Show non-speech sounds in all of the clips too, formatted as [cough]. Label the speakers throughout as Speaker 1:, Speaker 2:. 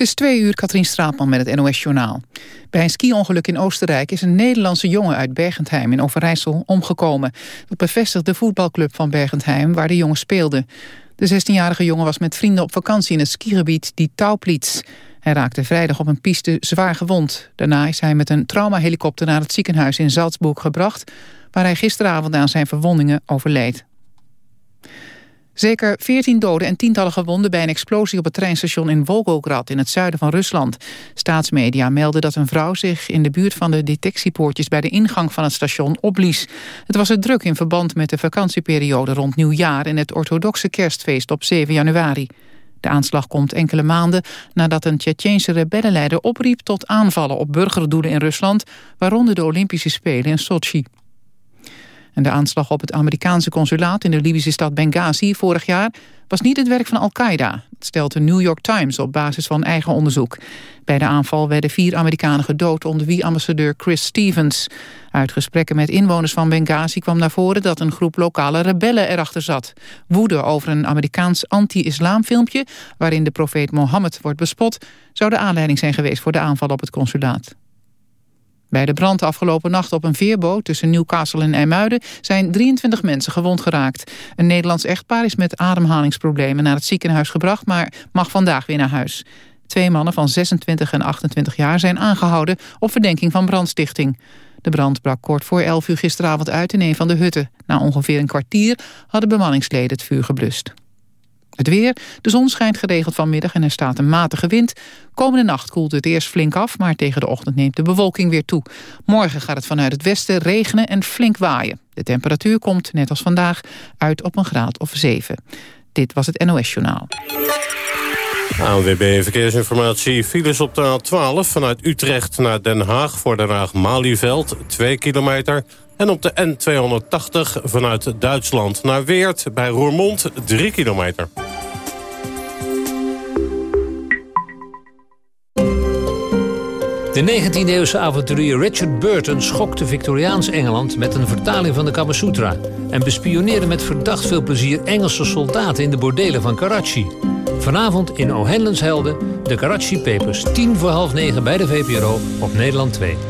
Speaker 1: Het is twee uur, Katrien Straatman met het NOS-journaal. Bij een ski-ongeluk in Oostenrijk is een Nederlandse jongen uit Bergentheim in Overijssel omgekomen. Dat bevestigt de voetbalclub van Bergentheim waar de jongen speelde. De 16-jarige jongen was met vrienden op vakantie in het skigebied die Tauplitz. Hij raakte vrijdag op een piste zwaar gewond. Daarna is hij met een traumahelikopter naar het ziekenhuis in Salzburg gebracht... waar hij gisteravond aan zijn verwondingen overleed. Zeker 14 doden en tientallen gewonden bij een explosie op het treinstation in Volgograd in het zuiden van Rusland. Staatsmedia melden dat een vrouw zich in de buurt van de detectiepoortjes bij de ingang van het station opblies. Het was er druk in verband met de vakantieperiode rond nieuwjaar en het orthodoxe kerstfeest op 7 januari. De aanslag komt enkele maanden nadat een Tsjetsjeense rebellenleider opriep tot aanvallen op burgerdoelen in Rusland, waaronder de Olympische Spelen in Sochi. De aanslag op het Amerikaanse consulaat in de Libische stad Benghazi vorig jaar was niet het werk van Al-Qaeda. Stelt de New York Times op basis van eigen onderzoek. Bij de aanval werden vier Amerikanen gedood onder wie ambassadeur Chris Stevens. Uit gesprekken met inwoners van Benghazi kwam naar voren dat een groep lokale rebellen erachter zat. Woede over een Amerikaans anti-islam filmpje waarin de profeet Mohammed wordt bespot zou de aanleiding zijn geweest voor de aanval op het consulaat. Bij de brand afgelopen nacht op een veerboot tussen Newcastle en IJmuiden zijn 23 mensen gewond geraakt. Een Nederlands echtpaar is met ademhalingsproblemen naar het ziekenhuis gebracht, maar mag vandaag weer naar huis. Twee mannen van 26 en 28 jaar zijn aangehouden op verdenking van brandstichting. De brand brak kort voor 11 uur gisteravond uit in een van de hutten. Na ongeveer een kwartier hadden bemanningsleden het vuur geblust. Het weer. De zon schijnt geregeld vanmiddag en er staat een matige wind. Komende nacht koelt het eerst flink af, maar tegen de ochtend neemt de bewolking weer toe. Morgen gaat het vanuit het westen regenen en flink waaien. De temperatuur komt, net als vandaag, uit op een graad of 7. Dit was het NOS Journaal.
Speaker 2: ANWB Verkeersinformatie. Files op de A12 vanuit Utrecht naar Den Haag... voor Den Haag-Malieveld, 2 kilometer. En op de N280 vanuit Duitsland naar Weert bij Roermond 3 kilometer.
Speaker 3: De 19e-eeuwse avonturier Richard Burton schokte Victoriaans Engeland met een vertaling van de Kama Sutra en bespioneerde met verdacht veel plezier Engelse soldaten in de bordelen van Karachi. Vanavond in O'Hanlon's Helden, de Karachi Papers, tien voor half negen bij de VPRO op Nederland 2.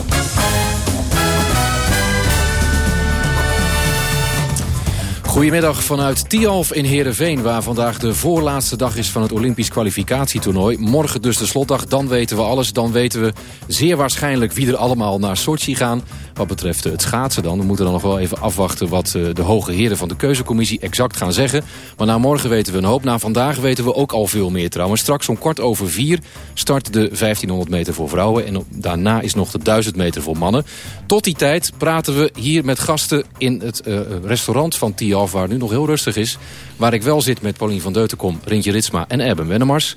Speaker 4: Goedemiddag vanuit Tialf in Heerenveen... waar vandaag de voorlaatste dag is van het Olympisch kwalificatietoernooi. Morgen dus de slotdag, dan weten we alles. Dan weten we zeer waarschijnlijk wie er allemaal naar Sochi gaan. Wat betreft het schaatsen dan. We moeten dan nog wel even afwachten wat eh, de hoge heren van de keuzecommissie exact gaan zeggen. Maar na morgen weten we een hoop. Na vandaag weten we ook al veel meer trouwens. Straks om kwart over vier start de 1500 meter voor vrouwen. En daarna is nog de 1000 meter voor mannen. Tot die tijd praten we hier met gasten in het uh, restaurant van Tialf... waar nu nog heel rustig is. Waar ik wel zit met Paulien van Deutenkom, Rintje Ritsma en Erben Wennemars.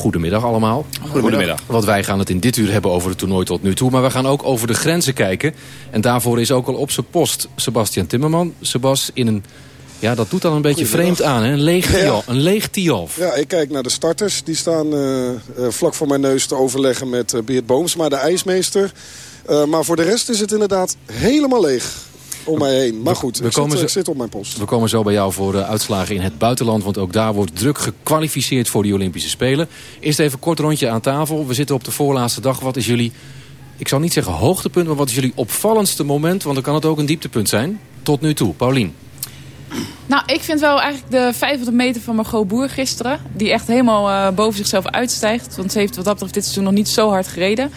Speaker 4: Goedemiddag allemaal.
Speaker 5: Goedemiddag.
Speaker 4: Want wij gaan het in dit uur hebben over het toernooi tot nu toe. Maar we gaan ook over de grenzen kijken. En daarvoor is ook al op zijn post Sebastian Timmerman. Sebas, in een... Ja, dat doet dan een beetje vreemd aan, hè? Een leeg, tialf, een leeg tialf.
Speaker 5: Ja, ik kijk naar de starters. Die staan uh, uh, vlak voor mijn neus te overleggen met uh, Beert Boomsma, de ijsmeester. maar voor de rest is het inderdaad helemaal leeg om mij heen. Maar goed, we ik, komen zit, zo, ik zit op mijn post.
Speaker 4: We komen zo bij jou voor uh, uitslagen in het buitenland. Want ook daar wordt druk gekwalificeerd voor de Olympische Spelen. Eerst even een kort rondje aan tafel. We zitten op de voorlaatste dag. Wat is jullie, ik zal niet zeggen hoogtepunt... maar wat is jullie opvallendste moment? Want dan kan het ook een dieptepunt zijn. Tot nu toe. Paulien.
Speaker 6: Nou, ik vind wel eigenlijk de 500 meter van Margot Boer gisteren... die echt helemaal uh, boven zichzelf uitstijgt. Want ze heeft wat dat betreft dit seizoen nog niet zo hard gereden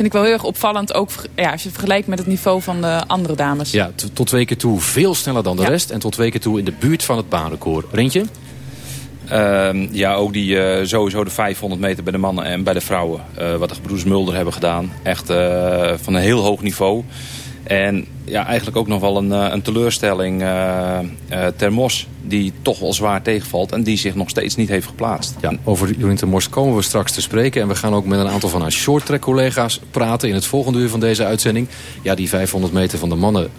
Speaker 6: vind ik wel heel erg opvallend. Ook ja, als je het vergelijkt met het niveau van de andere dames.
Speaker 4: Ja, tot twee keer toe veel sneller dan de rest. En tot twee keer toe in de buurt van het baanrecord. Rintje?
Speaker 7: Uh, ja, ook die uh, sowieso de 500 meter bij de mannen en bij de vrouwen. Uh, wat de gebroeders Mulder hebben gedaan. Echt uh, van een heel hoog niveau. En ja, eigenlijk ook nog wel een, een teleurstelling. Termos, die toch wel zwaar tegenvalt en die zich nog steeds niet heeft geplaatst.
Speaker 4: Ja, over Jorien Termos komen we straks te spreken. En we gaan ook met een aantal van haar shorttrack collega's praten in het volgende uur van deze uitzending. Ja, die 500 meter van de mannen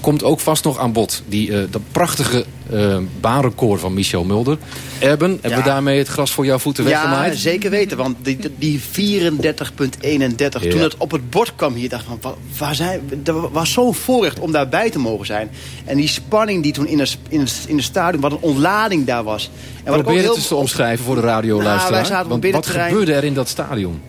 Speaker 4: komt ook vast nog aan bod. Die, dat prachtige uh, baanrecord van Michel Mulder. Erben, hebben we daarmee het gras voor jouw voeten weggemaaid?
Speaker 8: Ja, zeker weten. Want die, die 34,31, toen het op het bord kwam hier, dacht van, waar zijn, er was zo'n voorrecht om daarbij te mogen zijn. En die spanning die toen in de, in de, in de stadion, wat een ontlading daar was.
Speaker 4: En wat Probeer het eens te omschrijven voor de radioluisteraar. Nou, wat gebeurde er in dat stadion?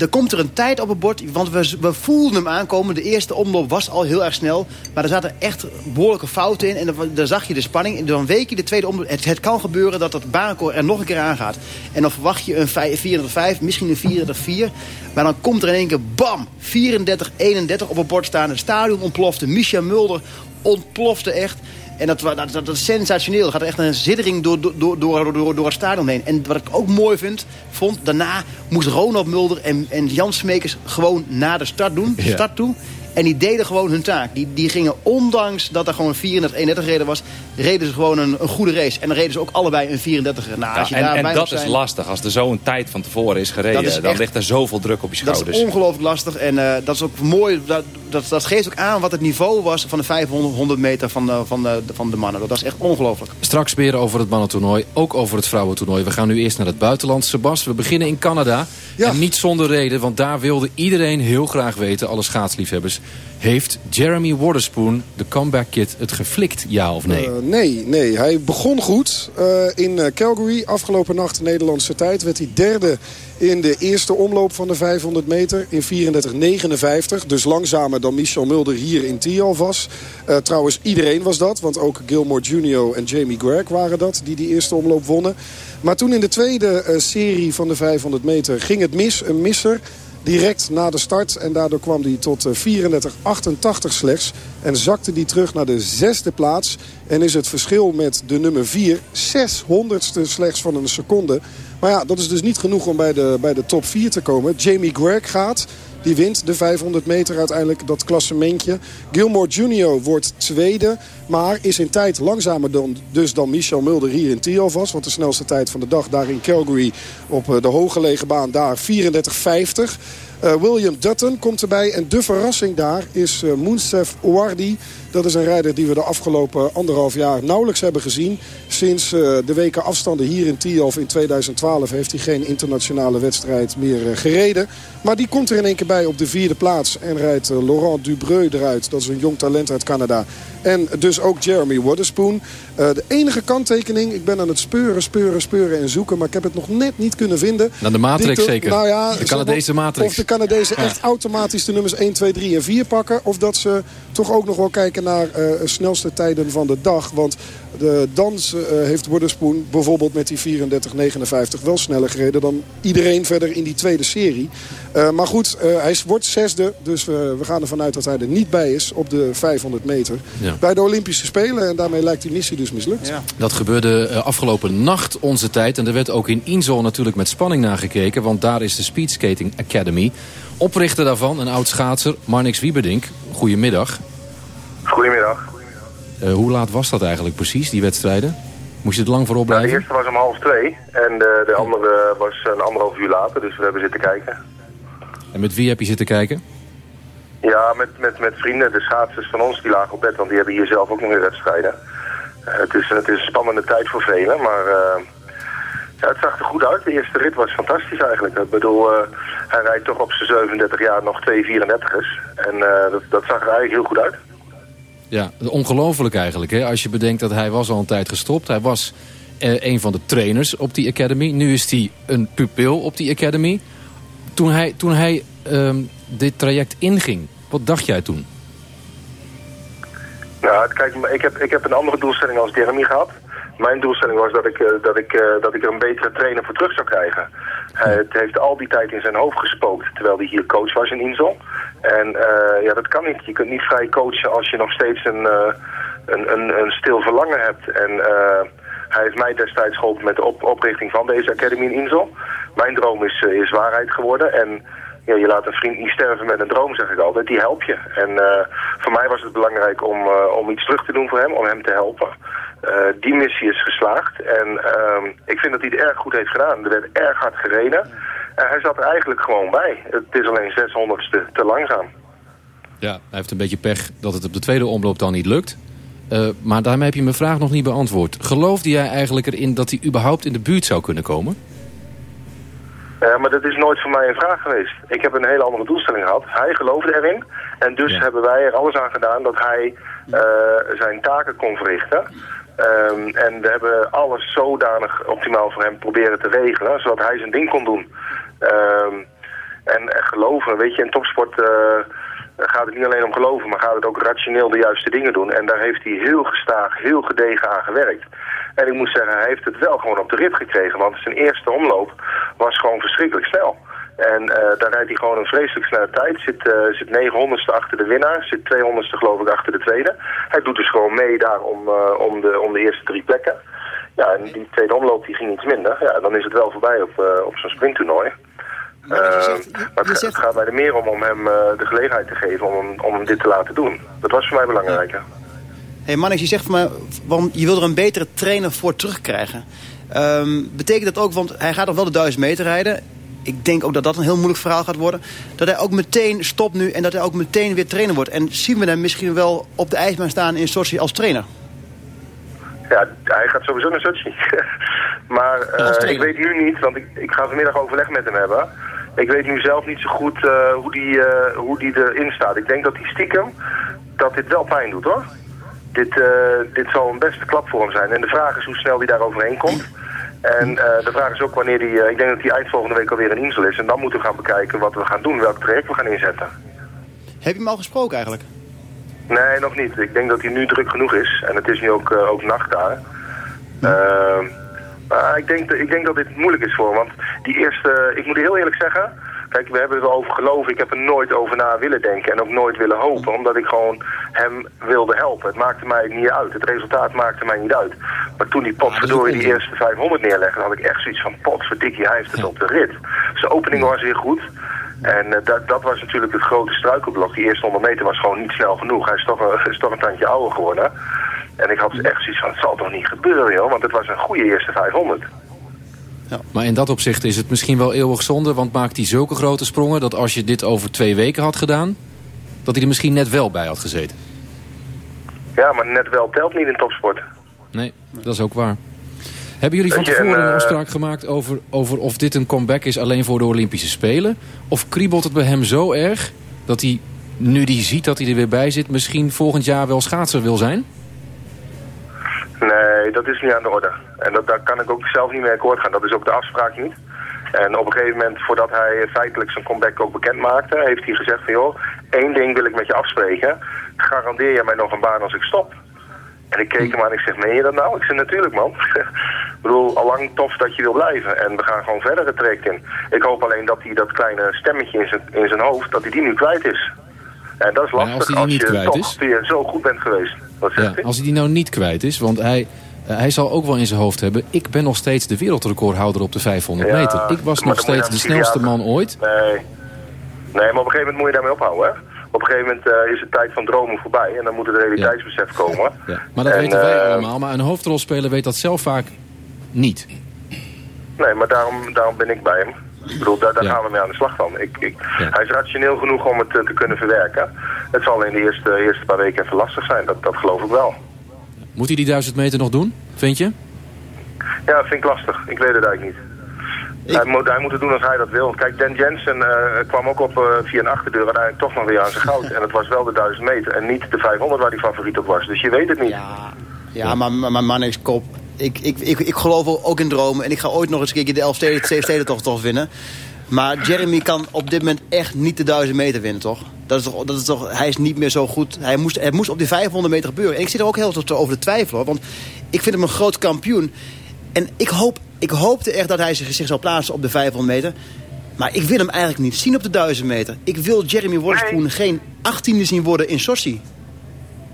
Speaker 8: Er komt er een tijd op het bord. Want we, we voelden hem aankomen. De eerste omloop was al heel erg snel. Maar er zaten echt behoorlijke fouten in. En dan, zag je de spanning. En dan week je de tweede omloop. Het, kan gebeuren dat het baanrecord er nog een keer aangaat. En dan verwacht je een 34-5, misschien een 34-4. Maar dan komt er in één keer bam, 34-31 op het bord staan. Het stadion ontplofte. Micha Mulder ontplofte echt. En dat, dat, dat, is sensationeel. Er gaat echt een zittering door, door, door, door, door het stadion heen. En wat ik ook mooi vind, vond, daarna moest Ronald Mulder en, en Jan Smekers gewoon naar de start doen. Start toe. En die deden gewoon hun taak. Die, die gingen, ondanks dat er gewoon een 34, 31 reden was... reden ze gewoon een, een goede race. En dan reden ze ook allebei een 34 Nou, als je
Speaker 7: en,
Speaker 8: en
Speaker 7: dat is lastig. Als er zo'n tijd van tevoren is gereden... dan ligt er zoveel druk op je schouders.
Speaker 8: Dat is ongelooflijk lastig. En uh, dat is ook mooi. Dat, dat, dat, geeft ook aan wat het niveau was van de 500 meter van de, van de, van de mannen. Dat is echt ongelooflijk.
Speaker 4: Straks meer over het mannentoernooi. Ook over het vrouwentoernooi. We gaan nu eerst naar het buitenland. Sebas, we beginnen in Canada. Ja. En niet zonder reden, want daar wilde iedereen heel graag weten... alle schaatsliefhebbers heeft Jeremy Waterspoon, de comeback kid, het geflikt, ja of nee? Uh,
Speaker 5: nee, nee. Hij begon goed uh, in uh, Calgary. Afgelopen nacht Nederlandse tijd werd hij derde in de eerste omloop van de 500 meter in 34,59. Dus langzamer dan Michel Mulder hier in Tialf was. Trouwens, iedereen was dat. Want ook Gilmore Junior en Jamie Gregg waren dat die die eerste omloop wonnen. Maar toen in de tweede serie van de 500 meter ging het mis. Een misser direct na de start. En daardoor kwam hij tot 34-88 eh, slechts. En zakte die terug naar de zesde plaats. En is het verschil met de nummer 4 600ste slechts van een seconde. Maar ja, dat is dus niet genoeg om bij de, bij de top 4 te komen. Jamie Gregg gaat. Die wint de 500 meter uiteindelijk dat klassementje. Gilmore Junior wordt tweede. Maar is in tijd langzamer dan, dus dan Michel Mulder hier in Tiel was. Want de snelste tijd van de dag daar in Calgary op eh, de hooggelegen baan daar 34,50. Uh, William Dutton komt erbij. En de verrassing daar is uh, Moensef Ouardi. Dat is een rijder die we de afgelopen anderhalf jaar nauwelijks hebben gezien. Sinds de weken afstanden hier in Tialf in 2012 heeft hij geen internationale wedstrijd meer gereden. Maar die komt er in één keer op de vierde plaats. En rijdt Laurent Dubreu eruit. Dat is een jong talent uit Canada. En dus ook Jeremy Waterspoon. de enige kanttekening, ik ben aan het speuren, speuren, speuren en zoeken. Maar ik heb het nog net niet kunnen vinden.
Speaker 4: Dan de Matrix zeker. Nou ja, de Canadese Matrix.
Speaker 5: Canadezen echt automatisch de nummers 1, 2, 3 en 4 pakken. Of dat ze toch ook nog wel kijken naar uh, snelste tijden van de dag. Want de dans uh, heeft Wotherspoon bijvoorbeeld met die 34-59 wel sneller gereden dan iedereen verder in die tweede serie. Uh, maar goed, hij wordt zesde. Dus we gaan ervan uit dat hij er niet bij is op de 500 meter. Ja. Bij de Olympische Spelen. En daarmee lijkt die missie dus mislukt. Ja.
Speaker 4: Dat gebeurde afgelopen nacht onze tijd. En er werd ook in Insel natuurlijk met spanning naar gekeken. Want daar is de Speed Skating Academy. Oprichter daarvan, een oud schaatser, Marnix Wieberdink. Goedemiddag.
Speaker 9: Goedemiddag.
Speaker 4: Uh, hoe laat was dat eigenlijk precies, die wedstrijden? Moest je er lang voor opblijven?
Speaker 9: Nou, de eerste was om half twee en de, de andere was een anderhalf uur later, dus we hebben zitten kijken.
Speaker 4: En met wie heb je zitten kijken?
Speaker 9: Ja, met, met, met vrienden, de schaatsers van ons, die lagen op bed, want die hebben hier zelf ook nog weer wedstrijden. Uh, het, is, het is een spannende tijd voor velen, maar uh, ja, het zag er goed uit. De eerste rit was fantastisch eigenlijk. Ik bedoel, hij rijdt toch op zijn 37 jaar nog 2,34'ers. En dat, dat zag er eigenlijk heel goed uit.
Speaker 4: Ja, ongelooflijk eigenlijk. Hè? Als je bedenkt dat hij was al een tijd gestopt. Hij was eh, een van de trainers op die academy. Nu is hij een pupil op die academy. Toen hij, toen hij um, dit traject inging, wat dacht jij toen?
Speaker 9: Nou, kijk, ik heb, ik heb een andere doelstelling als Jeremy gehad. Mijn doelstelling was dat ik, uh, dat, ik, uh, dat ik er een betere trainer voor terug zou krijgen. Hij het heeft al die tijd in zijn hoofd gespookt, terwijl hij hier coach was in Insel. En uh, ja, dat kan niet. Je kunt niet vrij coachen als je nog steeds een, uh, een, een, een, stil verlangen hebt. En uh, hij heeft mij destijds geholpen met de op oprichting van deze Academy in Insel. Mijn droom is, is waarheid geworden. En ja, je laat een vriend niet sterven met een droom, zeg ik altijd. Die help je. En voor mij was het belangrijk om, om iets terug te doen voor hem, om hem te helpen. Uh, die missie is geslaagd. En uh, ik vind dat hij het erg goed heeft gedaan. Er werd erg hard gereden. En hij zat er eigenlijk gewoon bij. Het is alleen 600ste te langzaam.
Speaker 4: Ja, hij heeft een beetje pech dat het op de tweede omloop dan niet lukt. Uh, maar daarmee heb je mijn vraag nog niet beantwoord. Geloofde jij eigenlijk erin dat hij überhaupt in de buurt zou kunnen komen?
Speaker 9: Ja, maar dat is nooit voor mij een vraag geweest. Ik heb een hele andere doelstelling gehad. Hij geloofde erin. En dus hebben wij er alles aan gedaan dat hij uh, zijn taken kon verrichten. Um, en we hebben alles zodanig optimaal voor hem proberen te regelen, zodat hij zijn ding kon doen. Um, en, en geloven, weet je, in topsport... Uh, gaat het niet alleen om geloven, maar gaat het ook rationeel de juiste dingen doen. En daar heeft hij heel gestaag, heel gedegen aan gewerkt. En ik moet zeggen, hij heeft het wel gewoon op de rit gekregen, want zijn eerste omloop was gewoon verschrikkelijk snel. En uh, daar rijdt hij gewoon een vreselijk snelle tijd. Zit, uh, zit 900ste achter de winnaar. Zit 200ste geloof ik achter de tweede. Hij doet dus gewoon mee daar om, uh, om, de, om de eerste drie plekken. Ja, en die tweede omloop die ging iets minder. Ja, dan is het wel voorbij op, op zo'n sprinttoernooi. Maar, zegt, maar het, zegt... gaat mij er meer om om hem de gelegenheid te geven om, om hem dit te laten doen. Dat was voor mij belangrijker.
Speaker 8: Hé hey Mannix, je zegt van me, want je wil er een betere trainer voor terugkrijgen. Um, betekent dat ook, want hij gaat nog wel de duizend meter rijden ik denk ook dat dat een heel moeilijk verhaal gaat worden. Dat hij ook meteen stopt nu en dat hij ook meteen weer trainer wordt. En zien we hem misschien wel op de ijsbaan staan in Sochi als trainer?
Speaker 9: Ja, hij gaat sowieso naar Sochi. [laughs] maar uh, ik weet nu niet, want ik, ik ga vanmiddag overleg met hem hebben. Ik weet nu zelf niet zo goed uh, hoe, die, uh, hoe die erin staat. Ik denk dat hij stiekem, dat dit wel pijn doet hoor. Dit, dit zal een beste klap voor hem zijn. En de vraag is hoe snel hij daar overheen komt. En uh, de vraag is ook wanneer die, uh, ik denk dat die eind volgende week alweer in Insel is. En dan moeten we gaan bekijken wat we gaan doen, welk traject we gaan inzetten.
Speaker 8: Heb je hem al gesproken eigenlijk?
Speaker 9: Nee, nog niet. Ik denk dat hij nu druk genoeg is. En het is nu ook, uh, ook nacht daar. Hm. maar ik denk, ik denk dat dit moeilijk is voor hem. Want die eerste, ik moet heel eerlijk zeggen... Kijk, we hebben er wel over geloven. Ik heb er nooit over na willen denken en ook nooit willen hopen. Omdat ik gewoon hem wilde helpen. Het maakte mij niet uit. Het resultaat maakte mij niet uit. Maar toen die potverdorie die eerste 500 neerlegde, had ik echt zoiets van potverdikkie, hij heeft het op de rit. Zijn opening was weer goed. En uh, dat, dat was natuurlijk het grote struikelblok. Die eerste 100 meter was gewoon niet snel genoeg. Hij is toch, een, is toch een tandje ouder geworden. En ik had echt zoiets van, het zal toch niet gebeuren, joh. Want het was een goede eerste 500.
Speaker 4: Ja. Maar in dat opzicht is het misschien wel eeuwig zonde... want maakt hij zulke grote sprongen dat als je dit over twee weken had gedaan... dat hij er misschien net wel bij had gezeten.
Speaker 9: Ja, maar net wel telt niet in topsport.
Speaker 4: Nee, dat is ook waar. Hebben jullie van tevoren een eh, afspraak gemaakt over, over of dit een comeback is alleen voor de Olympische Spelen? Of kriebelt het bij hem zo erg dat hij, nu hij ziet dat hij er weer bij zit... misschien volgend jaar wel schaatser wil zijn?
Speaker 9: Nee, dat is niet aan de orde. En dat, daar kan ik ook zelf niet mee akkoord gaan. Dat is ook de afspraak niet. En op een gegeven moment, voordat hij feitelijk zijn comeback ook bekend maakte... heeft hij gezegd van, joh, één ding wil ik met je afspreken. Garandeer je mij nog een baan als ik stop? En ik keek hem aan en ik zeg, meen je dat nou? Ik zeg, natuurlijk man. [laughs] ik bedoel, allang tof dat je wil blijven. En we gaan gewoon verder het traject in. Ik hoop alleen dat hij dat kleine stemmetje in zijn, in zijn hoofd, dat hij die nu kwijt is. En dat is lastig
Speaker 4: als, als, je toch
Speaker 9: weer zo goed bent geweest. Wat ja,
Speaker 4: als hij die nou niet kwijt is, want hij, uh, hij zal ook wel in zijn hoofd hebben... ik ben nog steeds de wereldrecordhouder op de 500 ja, meter. Ik was nog steeds de snelste man ooit.
Speaker 9: Nee. nee, maar op een gegeven moment moet je daarmee ophouden, hè? Op een gegeven moment uh, is de tijd van dromen voorbij en dan moet het realiteitsbesef ja. komen.
Speaker 4: Ja. Maar dat en, weten wij uh, allemaal, maar een hoofdrolspeler weet dat zelf vaak niet.
Speaker 9: Nee, maar daarom, daarom ben ik bij hem. Ik bedoel, daar, daar ja. gaan we mee aan de slag dan. Ik, ik, ja. Hij is rationeel genoeg om het uh, te kunnen verwerken. Het zal in de eerste, eerste paar weken even lastig zijn, dat, dat geloof ik wel.
Speaker 4: Moet hij die duizend meter nog doen, vind je?
Speaker 9: Ja, dat vind ik lastig. Ik weet het eigenlijk niet. Ik... Hij, moet, hij moet het doen als hij dat wil. Kijk, Dan Jensen uh, kwam ook op uh, via een achterdeur uiteindelijk toch nog weer aan zijn goud. [laughs] en het was wel de 1000 meter en niet de 500 waar hij favoriet op was. Dus je weet het niet.
Speaker 8: Ja, ja maar, maar man is kop. Ik, ik, ik, ik geloof ook in dromen en ik ga ooit nog eens een keer de Elfsteden toch, toch winnen. Maar Jeremy kan op dit moment echt niet de 1000 meter winnen, toch? Dat is toch, dat is toch hij is niet meer zo goed. Hij moest, het moest op die 500 meter gebeuren. En ik zit er ook heel veel over te twijfelen. Want ik vind hem een groot kampioen. En ik, hoop, ik hoopte echt dat hij zich, zou plaatsen op de 500 meter. Maar ik wil hem eigenlijk niet zien op de 1000 meter. Ik wil Jeremy Worspoen nee. geen 18e zien worden in Sochi.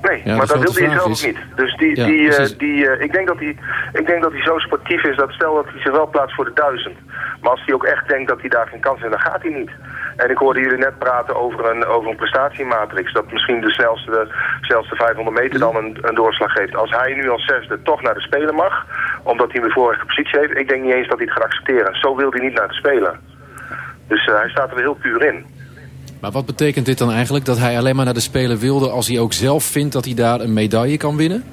Speaker 9: Nee, ja, maar dat wil hij zelf ook niet. Dus die, ja, die, uh, die, uh, ik, denk dat hij, ik denk dat hij zo sportief is dat stel dat hij zich wel plaatst voor de duizend. Maar als hij ook echt denkt dat hij daar geen kans heeft, dan gaat hij niet. En ik hoorde jullie net praten over een, over een prestatiematrix. Dat misschien de snelste, de snelste 500 meter dan een, een doorslag geeft. Als hij nu als zesde toch naar de Spelen mag, omdat hij een bevoorrechte positie heeft, ik denk niet eens dat hij het gaat accepteren. Zo wil hij niet naar de Spelen. Dus hij staat er heel puur in.
Speaker 4: Maar wat betekent dit dan eigenlijk? Dat hij alleen maar naar de Spelen wilde als hij ook zelf vindt dat hij daar een medaille kan winnen?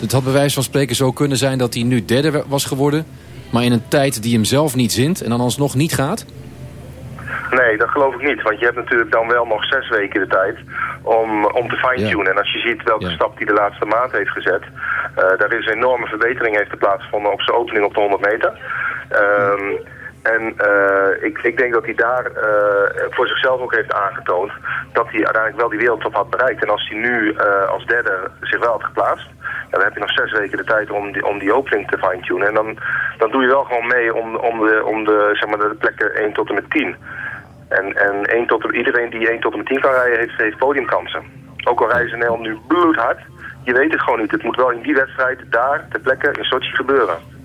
Speaker 4: Het had bij wijze van spreken zo kunnen zijn dat hij nu derde was geworden... maar in een tijd die hem zelf niet zint en dan alsnog niet gaat?
Speaker 9: Nee, dat geloof ik niet. Want je hebt natuurlijk dan wel nog zes weken de tijd om, om te fine-tunen. En als je ziet welke stap hij de laatste maand heeft gezet... Uh, daar is een enorme verbetering heeft plaatsgevonden op zijn opening op de 100 meter. Um, en uh, ik, ik, denk dat hij daar uh, voor zichzelf ook heeft aangetoond dat hij uiteindelijk wel die wereldtop had bereikt. En als hij nu uh, als derde zich wel had geplaatst, dan heb je nog zes weken de tijd om die, om die opening te fine-tunen. En dan, dan doe je wel gewoon mee om, om, de, om de, zeg maar de plekken 1 tot en met 10. En, en 1 tot, iedereen die 1 tot en met 10 kan rijden, heeft, heeft podiumkansen. Ook al rijden ze Nederland nu bloedhard, je weet het gewoon niet. Het moet wel in die wedstrijd, daar, ter plekke, in Sochi gebeuren.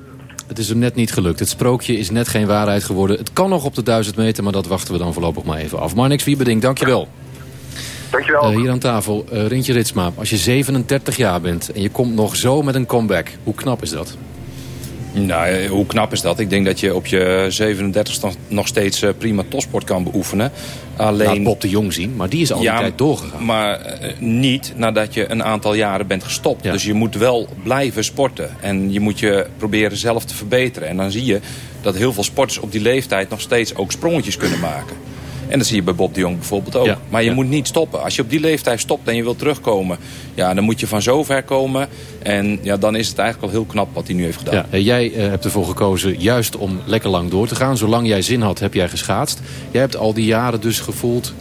Speaker 4: Het is hem net niet gelukt. Het sprookje is net geen waarheid geworden. Het kan nog op de 1000 meter, maar dat wachten we dan voorlopig maar even af. Marnix Wiebeding, dankjewel.
Speaker 9: Dankjewel.
Speaker 4: Uh, hier aan tafel, uh, Rintje Ritsma. Als je 37 jaar bent en je komt nog zo met een comeback, hoe knap is dat?
Speaker 7: Nou, eh, hoe knap is dat? Ik denk dat je op je 37 nog steeds eh, prima topsport kan beoefenen.
Speaker 4: Alleen... Laat Bob de Jong zien, maar die is al die tijd doorgegaan.
Speaker 7: maar uh, niet nadat je een aantal jaren bent gestopt. Dus je moet wel blijven sporten. En je moet je proberen zelf te verbeteren. En dan zie je dat heel veel sporters op die leeftijd nog steeds ook sprongetjes kunnen maken. En dat zie je bij Bob de Jong bijvoorbeeld ook. maar je moet niet stoppen. Als je op die leeftijd stopt en je wilt terugkomen... Ja, dan moet je van zover komen. En ja, dan is het eigenlijk al heel knap wat hij nu heeft gedaan.
Speaker 4: Ja, jij uh, hebt ervoor gekozen juist om lekker lang door te gaan. Zolang jij zin had, heb jij geschaatst. Jij hebt al die jaren dus gevoeld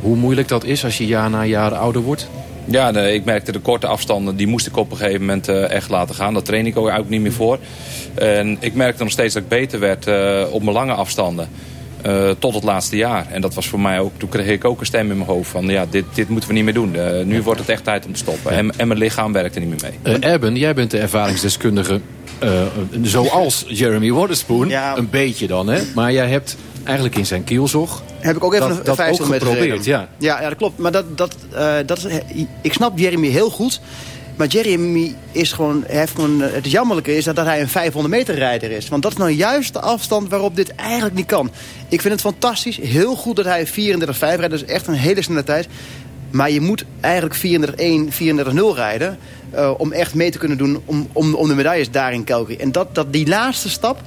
Speaker 4: hoe moeilijk dat is als je jaar na jaar ouder wordt.
Speaker 7: Ja, nee, ik merkte de korte afstanden, die moest ik op een gegeven moment uh, echt laten gaan. Dat train ik ook eigenlijk niet meer voor. En ik merkte nog steeds dat ik beter werd uh, op mijn lange afstanden. Uh, tot het laatste jaar. En dat was voor mij ook, toen kreeg ik ook een stem in mijn hoofd van ja, dit, dit moeten we niet meer doen. Uh, nu wordt het echt tijd om te stoppen. En, en mijn lichaam werkt er niet meer mee.
Speaker 4: Uh, Erben, jij bent de ervaringsdeskundige zoals Jeremy Waterspoon. Ja. Een beetje dan, hè? Maar jij hebt eigenlijk in zijn kielzog...
Speaker 8: Heb ik ook even
Speaker 4: dat,
Speaker 8: een
Speaker 4: dat ook geprobeerd, ja.
Speaker 8: ja. Ja, dat klopt. Maar dat, dat, dat is, ik snap Jeremy heel goed... Maar Jeremy is gewoon, heeft gewoon, het jammerlijke is dat, dat hij een 500 meter rijder is. Want dat is nou juist de afstand waarop dit eigenlijk niet kan. Ik vind het fantastisch, heel goed dat hij 34-5 rijdt. Dat is echt een hele snelle tijd. Maar je moet eigenlijk 34-1, 34-0 rijden... Uh, om echt mee te kunnen doen om, om, om de medailles daar in Calgary. En dat, dat, die laatste stap,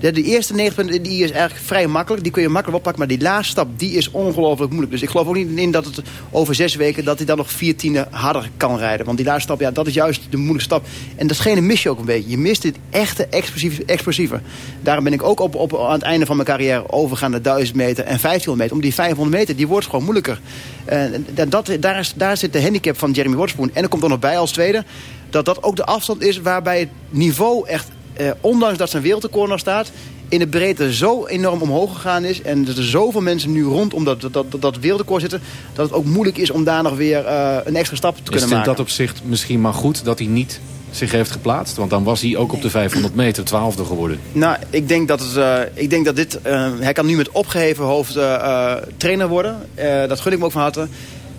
Speaker 8: de, eerste negen punten die is eigenlijk vrij makkelijk. Die kun je makkelijk oppakken. Maar die laatste stap die is ongelooflijk moeilijk. Dus ik geloof ook niet in dat het over zes weken... dat hij dan nog vier tienden harder kan rijden. Want die laatste stap, ja, dat is juist de moeilijke stap. En datgene mis je ook een beetje. Je mist dit echte explosieve. explosieve. Daarom ben ik ook op, op, aan het einde van mijn carrière overgegaan naar 1000 meter en 1500 meter. Om die 500 meter, die wordt gewoon moeilijker. En dat, daar, is, daar zit de handicap van Jeremy Waterspoon. En er komt er nog bij als tweede... dat dat ook de afstand is waarbij het niveau echt... Eh, ondanks dat zijn wereldrecord nog staat in de breedte zo enorm omhoog gegaan is... en er zoveel mensen nu rondom dat, dat, dat, dat wereldrecord zitten... dat het ook moeilijk is om daar nog weer uh, een extra stap te kunnen maken.
Speaker 4: Is dat op zich misschien maar goed dat hij niet zich heeft geplaatst? Want dan was hij ook op de 500 meter twaalfde geworden.
Speaker 8: Nou, ik denk dat, het, uh, ik denk dat dit... Uh, hij kan nu met opgeheven hoofd trainer worden. dat gun ik me ook van harte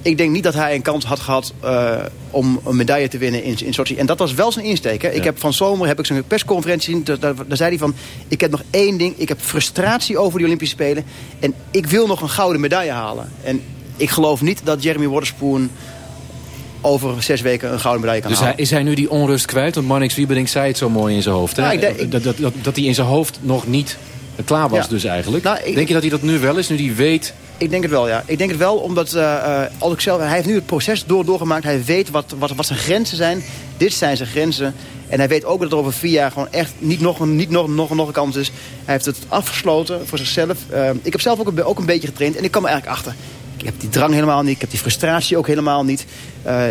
Speaker 8: ik denk niet dat hij een kans had gehad uh, om een medaille te winnen in, in Sochi. En dat was wel zijn insteek. Hè. Ik heb van zomer heb ik zijn persconferentie gezien. Daar, daar, zei hij van, ik heb nog één ding. Ik heb frustratie over die Olympische Spelen. En ik wil nog een gouden medaille halen. En ik geloof niet dat Jeremy Waterspoon over zes weken een gouden medaille kan
Speaker 4: dus
Speaker 8: halen.
Speaker 4: Dus is hij nu die onrust kwijt? Want Marnix Wiebering zei het zo mooi in zijn hoofd. Hè? Denk, dat, dat, dat, dat hij in zijn hoofd nog niet klaar was ja. dus eigenlijk. Nou, ik, denk je dat hij dat nu wel is? Nu hij weet
Speaker 8: ik denk het wel, ja. Ik denk het wel, omdat uh, als ik zelf, hij heeft nu het proces door, doorgemaakt. Hij weet wat, wat, wat zijn grenzen zijn. Dit zijn zijn grenzen. En hij weet ook dat er over vier jaar gewoon echt niet nog, niet nog, nog, nog een kans is. Hij heeft het afgesloten voor zichzelf. Uh, ik heb zelf ook een, ook een beetje getraind. En ik kan me eigenlijk achter. Ik heb die drang helemaal niet. Ik heb die frustratie ook helemaal niet.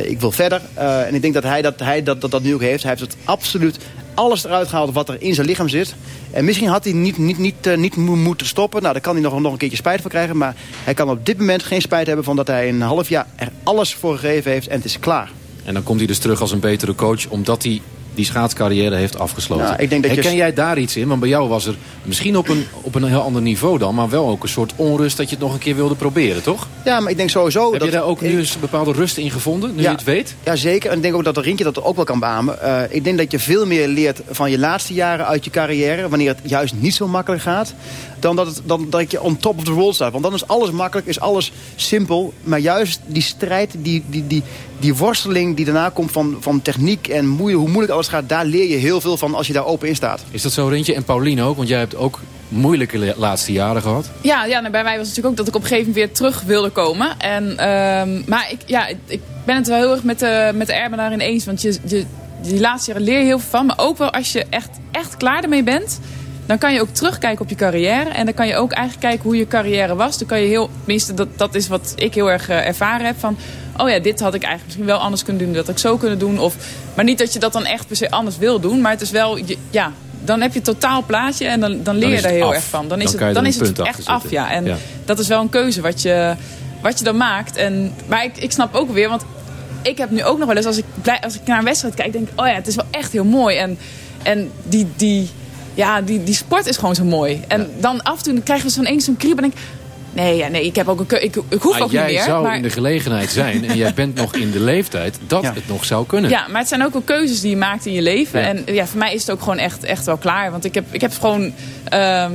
Speaker 8: Ik wil verder. En ik denk dat hij, dat, hij dat, dat, dat nu ook heeft. Hij heeft het absoluut alles eruit gehaald wat er in zijn lichaam zit. En misschien had hij niet, niet, niet, uh, niet moeten stoppen. Nou, daar kan hij nog, nog een keertje spijt van krijgen. Maar hij kan op dit moment geen spijt hebben van dat hij een half jaar er alles voor gegeven heeft. En het is klaar.
Speaker 4: En dan komt hij dus terug als een betere coach. Omdat hij die schaatscarrière heeft afgesloten.
Speaker 8: Ja, ik denk dat
Speaker 4: Herken jij daar iets in? Want bij jou was er misschien op een, op een heel ander niveau dan... maar wel ook een soort onrust dat je het nog een keer wilde proberen, toch?
Speaker 8: Ja, maar ik denk sowieso...
Speaker 4: Heb
Speaker 8: dat
Speaker 4: je daar ook nu eens een bepaalde rust in gevonden, nu je het weet?
Speaker 8: Ja, zeker. En ik denk ook dat de Rintje dat ook wel kan beamen. Uh, ik denk dat je veel meer leert van je laatste jaren uit je carrière... wanneer het juist niet zo makkelijk gaat... dan dat, het, dan dat je on top of the world staat. Want dan is alles makkelijk, is alles simpel. Maar juist die strijd, die, die, die, die worsteling die daarna komt van, van techniek... en hoe moeilijk alles gaat, daar leer je heel veel van als je daar open in staat.
Speaker 4: Is dat zo, Rintje? En Pauline ook? Want jij hebt ook moeilijke laatste jaren gehad.
Speaker 6: Ja, ja nou, bij mij was het natuurlijk ook dat ik op een gegeven moment weer terug wilde komen. En, uh, maar ik, ja, ik ben het wel heel erg met de, met de Erben daarin eens. Want je, je, die laatste jaren leer je heel veel van. Maar ook wel als je echt, echt klaar ermee bent... dan kan je ook terugkijken op je carrière. En dan kan je ook eigenlijk kijken hoe je carrière was. Dan kan je heel, tenminste, dat, dat is wat ik heel erg uh, ervaren heb. Van, oh ja, dit had ik eigenlijk misschien wel anders kunnen doen. Dat had ik zo kunnen doen. Of, maar niet dat je dat dan echt per se anders wil doen. Maar het is wel, ja, dan heb je totaal plaatje en dan, dan leer je er heel erg van. Dan is het, dan is het echt af. Ja. En dat is wel een keuze wat je, wat je dan maakt. En, maar ik, ik snap ook weer, want ik heb nu ook nog wel eens, als ik, als ik naar een wedstrijd kijk, denk ik, oh ja, het is wel echt heel mooi. En, en die, die, ja, die, die sport is gewoon zo mooi. En dan af en toe krijgen we zo'n eens zo'n kriebel en denk Nee, ja, nee ik, heb ook een ik, ik hoef ook
Speaker 4: niet
Speaker 6: meer.
Speaker 4: Jij zou in de gelegenheid zijn en jij bent nog in de leeftijd dat het nog zou kunnen.
Speaker 6: Ja, maar het zijn ook wel keuzes die je maakt in je leven. En ja, voor mij is het ook gewoon echt, echt wel klaar. Want ik heb, ik heb gewoon... Uh,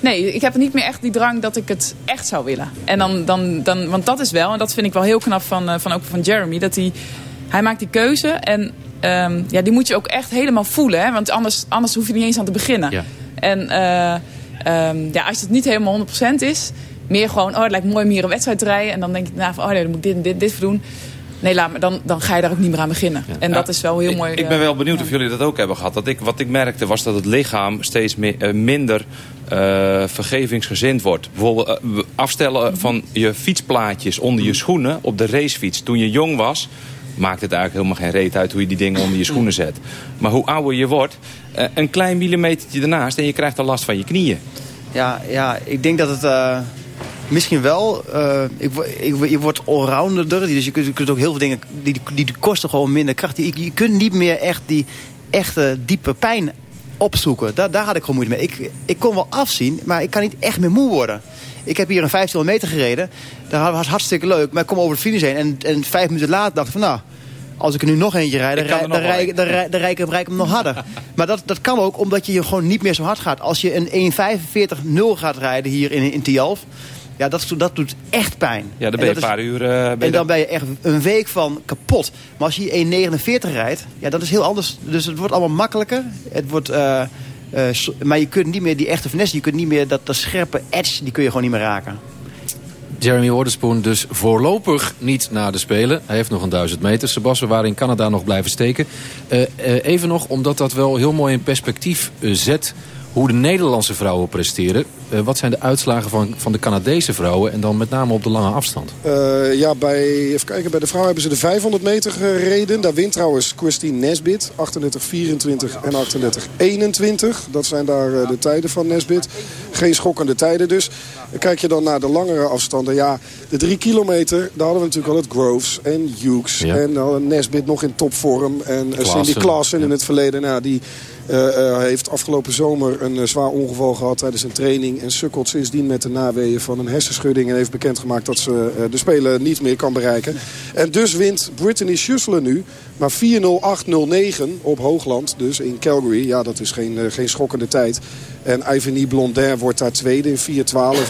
Speaker 6: nee, ik heb niet meer echt die drang dat ik het echt zou willen. En dan, dan, dan, want dat is wel, en dat vind ik wel heel knap van, uh, van, ook van Jeremy. Dat hij, hij maakt die keuze en um, ja, die moet je ook echt helemaal voelen. Hè? Want anders, anders hoef je niet eens aan te beginnen. Ja. En uh, um, ja, als het niet helemaal 100% is meer gewoon, oh het lijkt mooi om hier een wedstrijd te rijden. En dan denk ik, nou, van, oh nee, dan moet ik dit en dit, dit voor doen. Nee, laat maar, dan, dan ga je daar ook niet meer aan beginnen. En dat is wel heel
Speaker 7: ik,
Speaker 6: mooi.
Speaker 7: Ik ben wel benieuwd of jullie dat ook hebben gehad. Dat ik, wat ik merkte was dat het lichaam steeds meer, uh, minder uh, vergevingsgezind wordt. Bijvoorbeeld uh, afstellen van je fietsplaatjes onder je schoenen op de racefiets. Toen je jong was, maakt het eigenlijk helemaal geen reet uit hoe je die dingen onder je schoenen zet. Maar hoe ouder je wordt, een klein millimetertje ernaast en je krijgt al last van je knieën.
Speaker 8: Ja, ja ik denk dat het Misschien wel. Uh, ik, je wordt allrounderder. Dus je kunt, ook heel veel dingen... Die, die kosten gewoon minder kracht. Je, je kunt niet meer echt die echte diepe pijn opzoeken. Daar, daar had ik gewoon moeite mee. Ik, ik kon wel afzien, maar ik kan niet echt meer moe worden. Ik heb hier een 1500 meter gereden. Dat was hartstikke leuk. Maar ik kom over de finish heen. En, en vijf minuten later dacht ik van... nou, als ik er nu nog eentje rijd, dan, rij, dan, rij, dan, rij, dan rij, ik hem nog harder. [laughs] maar dat, dat kan ook omdat je gewoon niet meer zo hard gaat. Als je een 1.45-0 gaat rijden hier in, in Tialf... Ja, dat, dat doet echt pijn.
Speaker 7: Ja, dan ben je een paar uur... Uh,
Speaker 8: en dan ben je echt een week van kapot. Maar als je 1,49 rijdt, ja, dat is heel anders. Dus het wordt allemaal makkelijker. Het wordt... Uh, uh, maar je kunt niet meer die echte finesse, je kunt niet meer dat, dat scherpe edge, die kun je gewoon niet meer raken.
Speaker 4: Jeremy Waterspoon dus voorlopig niet naar de Spelen. Hij heeft nog een duizend meter. Sebas, we waren in Canada nog blijven steken. Uh, uh, even nog, omdat dat wel heel mooi in perspectief zet hoe de Nederlandse vrouwen presteren. Uh, wat zijn de uitslagen van, van de Canadese vrouwen en dan met name op de lange afstand?
Speaker 5: Uh, ja, bij, even kijken, bij de vrouwen hebben ze de 500 meter gereden. Daar wint trouwens Christine Nesbit. 38-24 en 38-21. Dat zijn daar uh, de tijden van Nesbit. Geen schokkende tijden dus. Kijk je dan naar de langere afstanden. Ja, de drie kilometer, daar hadden we natuurlijk al het Groves en Hughes. Ja. En Nesbit nog in topvorm. En Cindy Klassen ja. in het verleden. Nou, die heeft afgelopen zomer een uh, zwaar ongeval gehad tijdens een training. En sukkelt sindsdien met de naweeën van een hersenschudding. En heeft bekendgemaakt dat ze de Spelen niet meer kan bereiken. En dus wint Brittany Schussler nu maar 4.08.09 op Hoogland, dus in Calgary. Ja, dat is geen, geen schokkende tijd. En Ivonie Blondin wordt daar tweede in 4.12.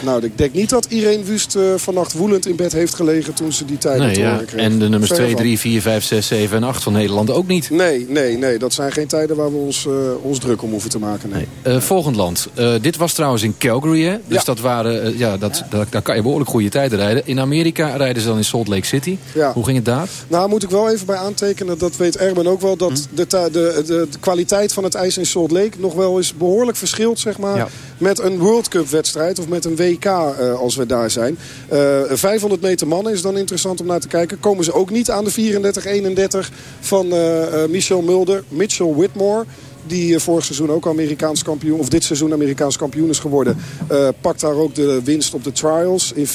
Speaker 5: Nou, ik denk niet dat Irene Wust uh, vannacht woelend in bed heeft gelegen toen ze die tijden
Speaker 4: nee,
Speaker 5: te
Speaker 4: ja.
Speaker 5: kreeg.
Speaker 4: En de nummers 2, 3, 4, 5, 6, 7 en 8 van Nederland ook niet.
Speaker 5: Nee, nee, nee. Dat zijn geen tijden waar we ons, uh, ons druk om hoeven te maken. Nee.
Speaker 4: nee. Uh, volgend land. dit was trouwens in Calgary, hè? Dus ja. dat waren, ja, dat, dat, daar kan je behoorlijk goede tijden rijden. In Amerika rijden ze dan in Salt Lake City. Ja. Hoe ging het daar?
Speaker 5: Nou, moet ik wel even bij aantekenen, dat weet Erben ook wel... dat hm? de, de, de, de, kwaliteit van het ijs in Salt Lake nog wel eens behoorlijk verschilt, zeg maar... Ja met een World Cup wedstrijd of met een WK als we daar zijn. Uh, 500 meter mannen is dan interessant om naar te kijken. Komen ze ook niet aan de 34-31 van Michel Mulder, Mitchell Whitmore die vorig seizoen ook Amerikaans kampioen... of dit seizoen Amerikaans kampioen is geworden... Uh, pakt daar ook de winst op de trials in 34-41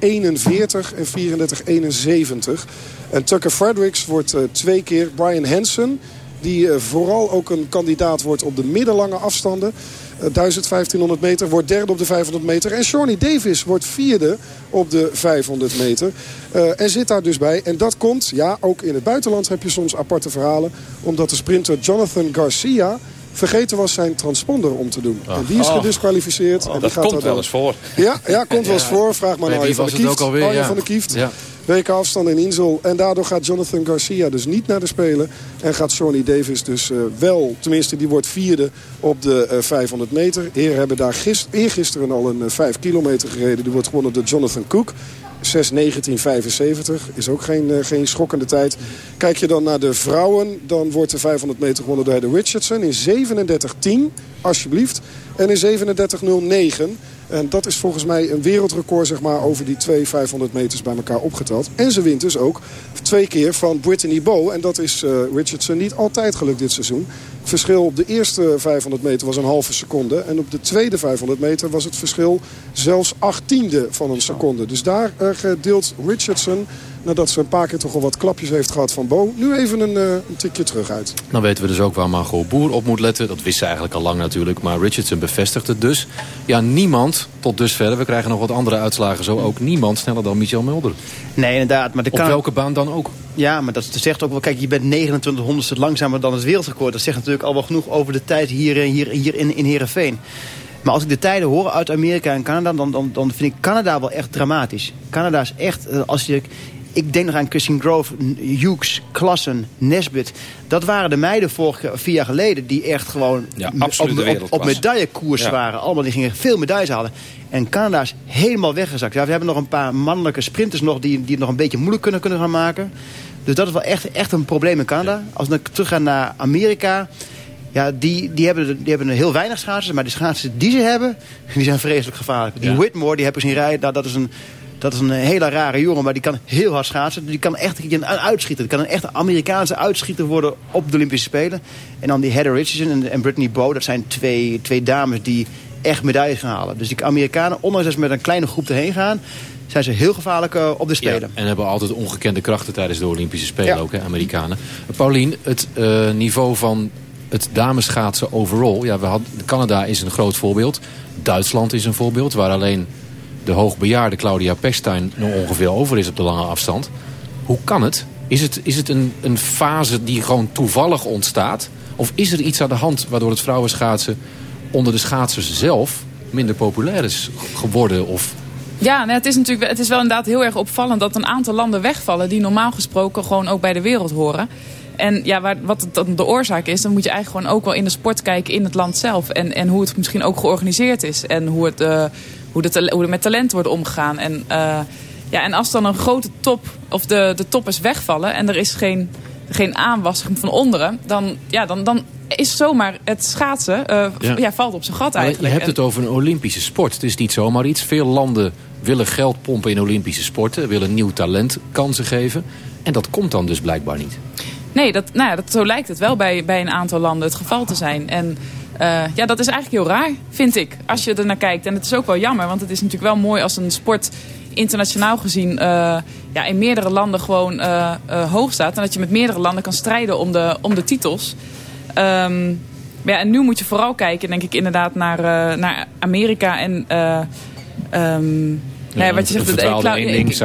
Speaker 5: en 34-71. En Tucker Fredericks wordt uh, twee keer... Brian Hansen Die vooral ook een kandidaat wordt op de middellange afstanden. 1500 meter, wordt derde op de 500 meter. En Shawnee Davis wordt vierde op de 500 meter. en zit daar dus bij. En dat komt, ja, ook in het buitenland heb je soms aparte verhalen. Omdat de sprinter Jonathan Garcia vergeten was zijn transponder om te doen. En die is oh. gedisqualificeerd.
Speaker 7: Oh,
Speaker 5: en
Speaker 7: die
Speaker 5: dat
Speaker 7: gaat komt wel eens voor.
Speaker 5: Ja, ja komt wel eens [laughs] voor. Vraag maar naar Arjen van de Kieft. Arjen van de Kieft. Ja. WK afstand in Insel. En daardoor gaat Jonathan Garcia dus niet naar de Spelen. En gaat Shawnee Davis dus uh, wel, tenminste die wordt vierde op de uh, eh, 500 meter. Heren hebben daar gist, eergisteren al een uh, eh, 5 kilometer gereden. Die wordt gewonnen door Jonathan Cook. 6.19.75 is ook geen, geen schokkende tijd. Kijk je dan naar de vrouwen, dan wordt de 500 meter gewonnen door de Richardson in 37.10, alsjeblieft. En in 37.09. En dat is volgens mij een wereldrecord zeg maar, over die twee 500 meters bij elkaar opgeteld. En ze wint dus ook twee keer van Brittany Bow. En dat is uh, Richardson niet altijd gelukt dit seizoen. Het verschil op de eerste 500 meter was een halve seconde. En op de tweede 500 meter was het verschil zelfs achttiende van een seconde. Dus daar uh, deelt Richardson nadat ze een paar keer toch al wat klapjes heeft gehad van Bo... nu even een, uh, een tikje terug uit.
Speaker 4: Dan weten we dus ook waar Margot Boer op moet letten. Dat wist ze eigenlijk al lang natuurlijk, maar Richardson bevestigt het dus. Ja, niemand, tot dusver, we krijgen nog wat andere uitslagen zo... ook niemand sneller dan Michel Mulder.
Speaker 8: Nee, inderdaad. Maar de
Speaker 4: op welke baan dan ook?
Speaker 8: Ja, maar dat zegt ook wel... Kijk, je bent 29 honderdste langzamer dan het wereldrecord. Dat zegt natuurlijk al wel genoeg over de tijd hier, eh, hier, hier in, in Heerenveen. Maar als ik de tijden hoor uit Amerika en Canada... dan, dan, dan vind ik Canada wel echt dramatisch. Canada is echt... Eh, als je, ik denk nog aan Christine Grove, Hughes, Klassen, Nesbit. Dat waren de meiden vorig, vier jaar geleden... die echt gewoon
Speaker 7: ja,
Speaker 8: op, op, medaillekoers waren. Allemaal die gingen veel medailles halen. En Canada is helemaal weggezakt. Ja, we hebben nog een paar mannelijke sprinters nog... die, die het nog een beetje moeilijk kunnen, kunnen gaan maken. Dus dat is wel echt, echt een probleem in Canada. Als we terug gaan naar Amerika... Ja, die, die, hebben, die hebben heel weinig schaatsers. Maar de schaatsen die ze hebben, [laughs] die zijn vreselijk gevaarlijk. Die Whitmore, die hebben zien rijden. Nou, dat is een dat is een hele rare jongen, maar die kan heel hard schaatsen. Die kan echt een uitschieter. Die kan een echte Amerikaanse uitschieter worden op de Olympische Spelen. En dan die Heather Richardson en, Brittany Bow. Dat zijn twee, twee dames die echt medailles gaan halen. Dus die Amerikanen, ondanks dat ze met een kleine groep erheen gaan zijn ze heel gevaarlijk uh, op de Spelen. Ja,
Speaker 4: en hebben altijd ongekende krachten tijdens de Olympische Spelen ook, hè, Amerikanen. Paulien, het uh, niveau van het dameschaatsen overall. Ja, we Canada is een groot voorbeeld. Duitsland is een voorbeeld, waar alleen de hoogbejaarde Claudia Pechstein nog ongeveer over is op de lange afstand. Hoe kan het? Is het, is het een, een fase die gewoon toevallig ontstaat? Of is er iets aan de hand waardoor het vrouwenschaatsen onder de schaatsers zelf minder populair is geworden? Of
Speaker 6: ja, nou, het is natuurlijk het is wel inderdaad heel erg opvallend dat een aantal landen wegvallen die normaal gesproken gewoon ook bij de wereld horen. En ja, waar, wat de oorzaak is, dan moet je eigenlijk gewoon ook wel in de sport kijken in het land zelf. En, en hoe het misschien ook georganiseerd is. En hoe het, uh, hoe, de, hoe er met talent wordt omgegaan. En, uh, ja, en als dan een grote top, of de, de toppers wegvallen en er is geen, geen aanwassing van onderen, dan, ja, dan, dan is zomaar het schaatsen, uh, ja. ja. valt op zijn gat eigenlijk.
Speaker 4: je hebt het over een Olympische sport. Het is niet zomaar iets. Veel landen willen geld pompen in Olympische sporten, willen nieuw talent kansen geven. En dat komt dan dus blijkbaar niet.
Speaker 6: Nee, dat, nou ja, dat, zo lijkt het wel bij, bij een aantal landen het geval te zijn. En uh, ja, dat is eigenlijk heel raar, vind ik, als je er naar kijkt. En het is ook wel jammer, want het is natuurlijk wel mooi als een sport internationaal gezien uh, ja, in meerdere landen gewoon uh, hoog staat. En dat je met meerdere landen kan strijden om de, om de titels. Um, ja, en nu moet je vooral kijken, denk ik, inderdaad naar, naar Amerika en... Um,
Speaker 4: Nee, wat je zegt, de Claudia,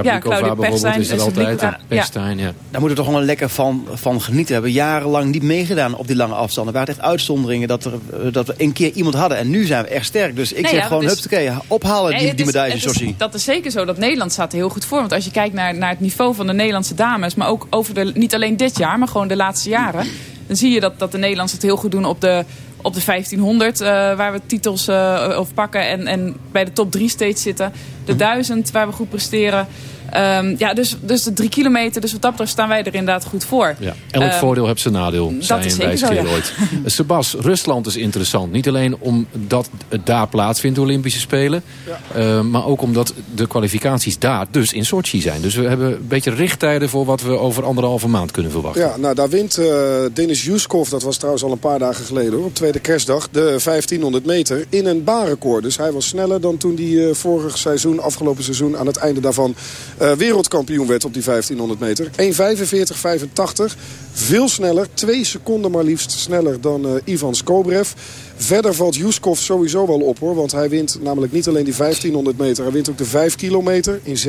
Speaker 4: ja, Claudia bijvoorbeeld is er altijd. Pestijn, ja.
Speaker 8: Daar moeten we toch gewoon lekker van, van genieten. We hebben jarenlang niet meegedaan op die lange afstanden. Er waren echt uitzonderingen dat, er, dat we een keer iemand hadden. En nu zijn we echt sterk. Dus ik zeg gewoon, huppakee, ophalen die, die medailles, Jossie.
Speaker 6: Dat is zeker zo. Dat Nederland staat er heel goed voor. Want als je kijkt naar, naar het niveau van de Nederlandse dames... maar ook over de, niet alleen dit jaar, maar gewoon de laatste jaren... dan zie je dat, dat de Nederlanders het heel goed doen op de op de 1500 uh, eh, waar we titels uh, over pakken en, en bij de top 3 steeds zitten. De 1000 waar we goed presteren. Um, ja, dus, dus de drie kilometer, dus wat dat betreft staan wij er inderdaad goed voor. Ja.
Speaker 4: Elk um, voordeel heeft zijn nadeel, zei een wijsgeer ooit. [laughs] Sebas, Rusland is interessant. Niet alleen omdat het daar plaatsvindt, de Olympische Spelen. Ja. Uh, maar ook omdat de kwalificaties daar dus in Sochi zijn. Dus we hebben een beetje richttijden voor wat we over anderhalve maand kunnen verwachten.
Speaker 5: Ja, nou daar wint uh, Denis Juskov, dat was trouwens al een paar dagen geleden hoor, op tweede kerstdag, de 1500 meter in een baanrecord. Dus hij was sneller dan toen hij uh, vorig seizoen, afgelopen seizoen, aan het einde daarvan wereldkampioen werd op die 1500 meter. 1.45.85. Veel sneller. Twee seconden maar liefst sneller dan Ivan Skobrev. Verder valt Juskov sowieso wel op hoor. Want hij wint namelijk niet alleen die 1500 meter. Hij wint ook de 5 kilometer in 6.18.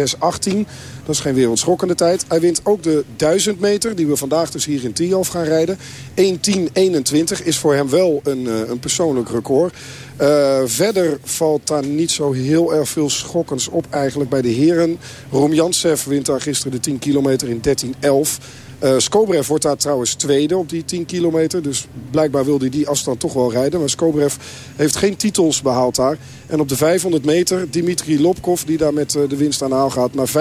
Speaker 5: Dat is geen wereldschokkende tijd. Hij wint ook de 1000 meter. Die we vandaag dus hier in Tialf gaan rijden. 1.10.21 is voor hem wel een, eh, een persoonlijk record. Uh, verder valt daar niet zo heel erg veel schokkends op eigenlijk bij de heren. Romjantsev wint daar gisteren de 10 kilometer in 13.11. Uh, Skobrev wordt daar trouwens tweede op die 10 kilometer. Dus blijkbaar wilde hij die afstand toch wel rijden. Maar Skobrev heeft geen titels behaald daar. En op de 500 meter Dimitri Lopkov, die daar met eh, de winst aan haal gaat... naar 35.04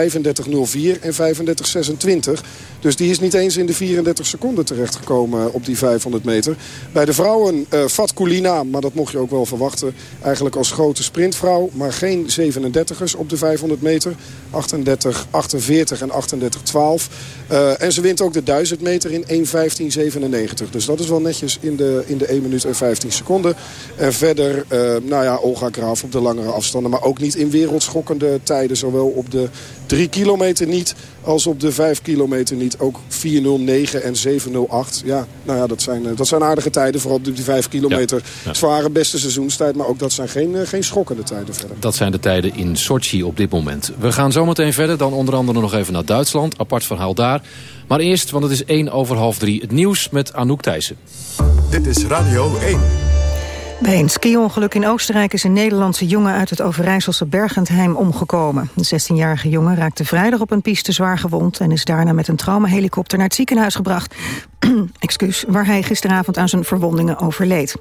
Speaker 5: en 35.26. Dus die is niet eens in de 34 seconden terechtgekomen eh, op die 500 meter. Bij de vrouwen uh, Fat Kulina, maar dat mocht je ook wel verwachten... eigenlijk als grote sprintvrouw, maar geen 37ers op de 500 meter. 38, 48 en 38, 12. Uh, en ze wint ook de 1000 meter in 1.15.97. Dus dat is wel netjes in de, in de 1 minuut en 15 seconden. En verder, uh, nou ja, Olga Graaf op de langere afstanden. Maar ook niet in wereldschokkende tijden. Zowel op de 3 kilometer niet als op de 5 kilometer niet. Ook 4.09 en 7.08. Ja, nou ja, dat zijn, eh, dat zijn aardige tijden. Vooral op die 5 kilometer. Ja, Zware beste seizoenstijd. Maar ook dat zijn geen, eh, geen schokkende tijden verder.
Speaker 4: Dat zijn de tijden in Sochi op dit moment. We gaan zometeen verder. Dan onder andere nog even naar Duitsland. Apart verhaal daar. Maar eerst, want het is 1 over half 3. Het nieuws met Anouk Thijssen.
Speaker 10: Dit is Radio 1.
Speaker 11: Bij een ski-ongeluk in Oostenrijk is een Nederlandse jongen uit het Overijsselse Bergentheim omgekomen. De 16-jarige jongen raakte vrijdag op een piste zwaar gewond... en is daarna met een traumahelikopter naar het ziekenhuis gebracht... [clears throat] Excuus, waar hij gisteravond aan zijn verwondingen overleed.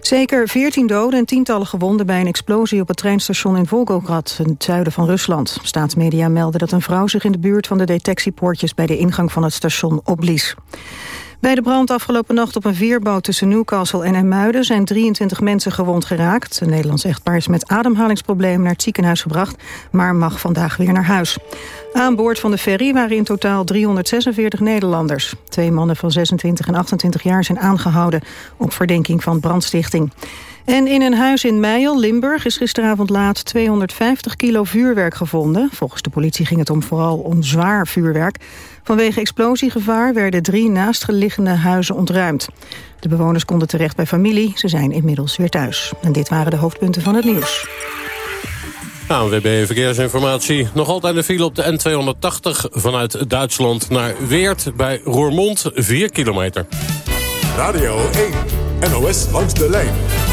Speaker 11: Zeker 14 doden en tientallen gewonden bij een explosie op het treinstation in Volgograd, in het zuiden van Rusland. Staatsmedia melden dat een vrouw zich in de buurt van de detectiepoortjes bij de ingang van het station opblies. Bij de brand afgelopen nacht op een veerboot tussen Newcastle en Emuiden zijn 23 mensen gewond geraakt. Een Nederlands echtpaar is met ademhalingsproblemen naar het ziekenhuis gebracht, maar mag vandaag weer naar huis. Aan boord van de ferry waren in totaal 346 Nederlanders. Twee mannen van 26 en 28 jaar zijn aangehouden op verdenking van brandstichting. En in een huis in Meijel, Limburg, is gisteravond laat 250 kilo vuurwerk gevonden. Volgens de politie ging het om vooral om zwaar vuurwerk. Vanwege explosiegevaar werden drie naastgeliggende huizen ontruimd. De bewoners konden terecht bij familie. Ze zijn inmiddels weer thuis. En dit waren de hoofdpunten van het nieuws.
Speaker 2: ANWB Verkeersinformatie. Nog altijd een file op de N280 vanuit Duitsland naar Weert bij Roermond, 4 kilometer.
Speaker 10: Radio 1, NOS langs de lijn.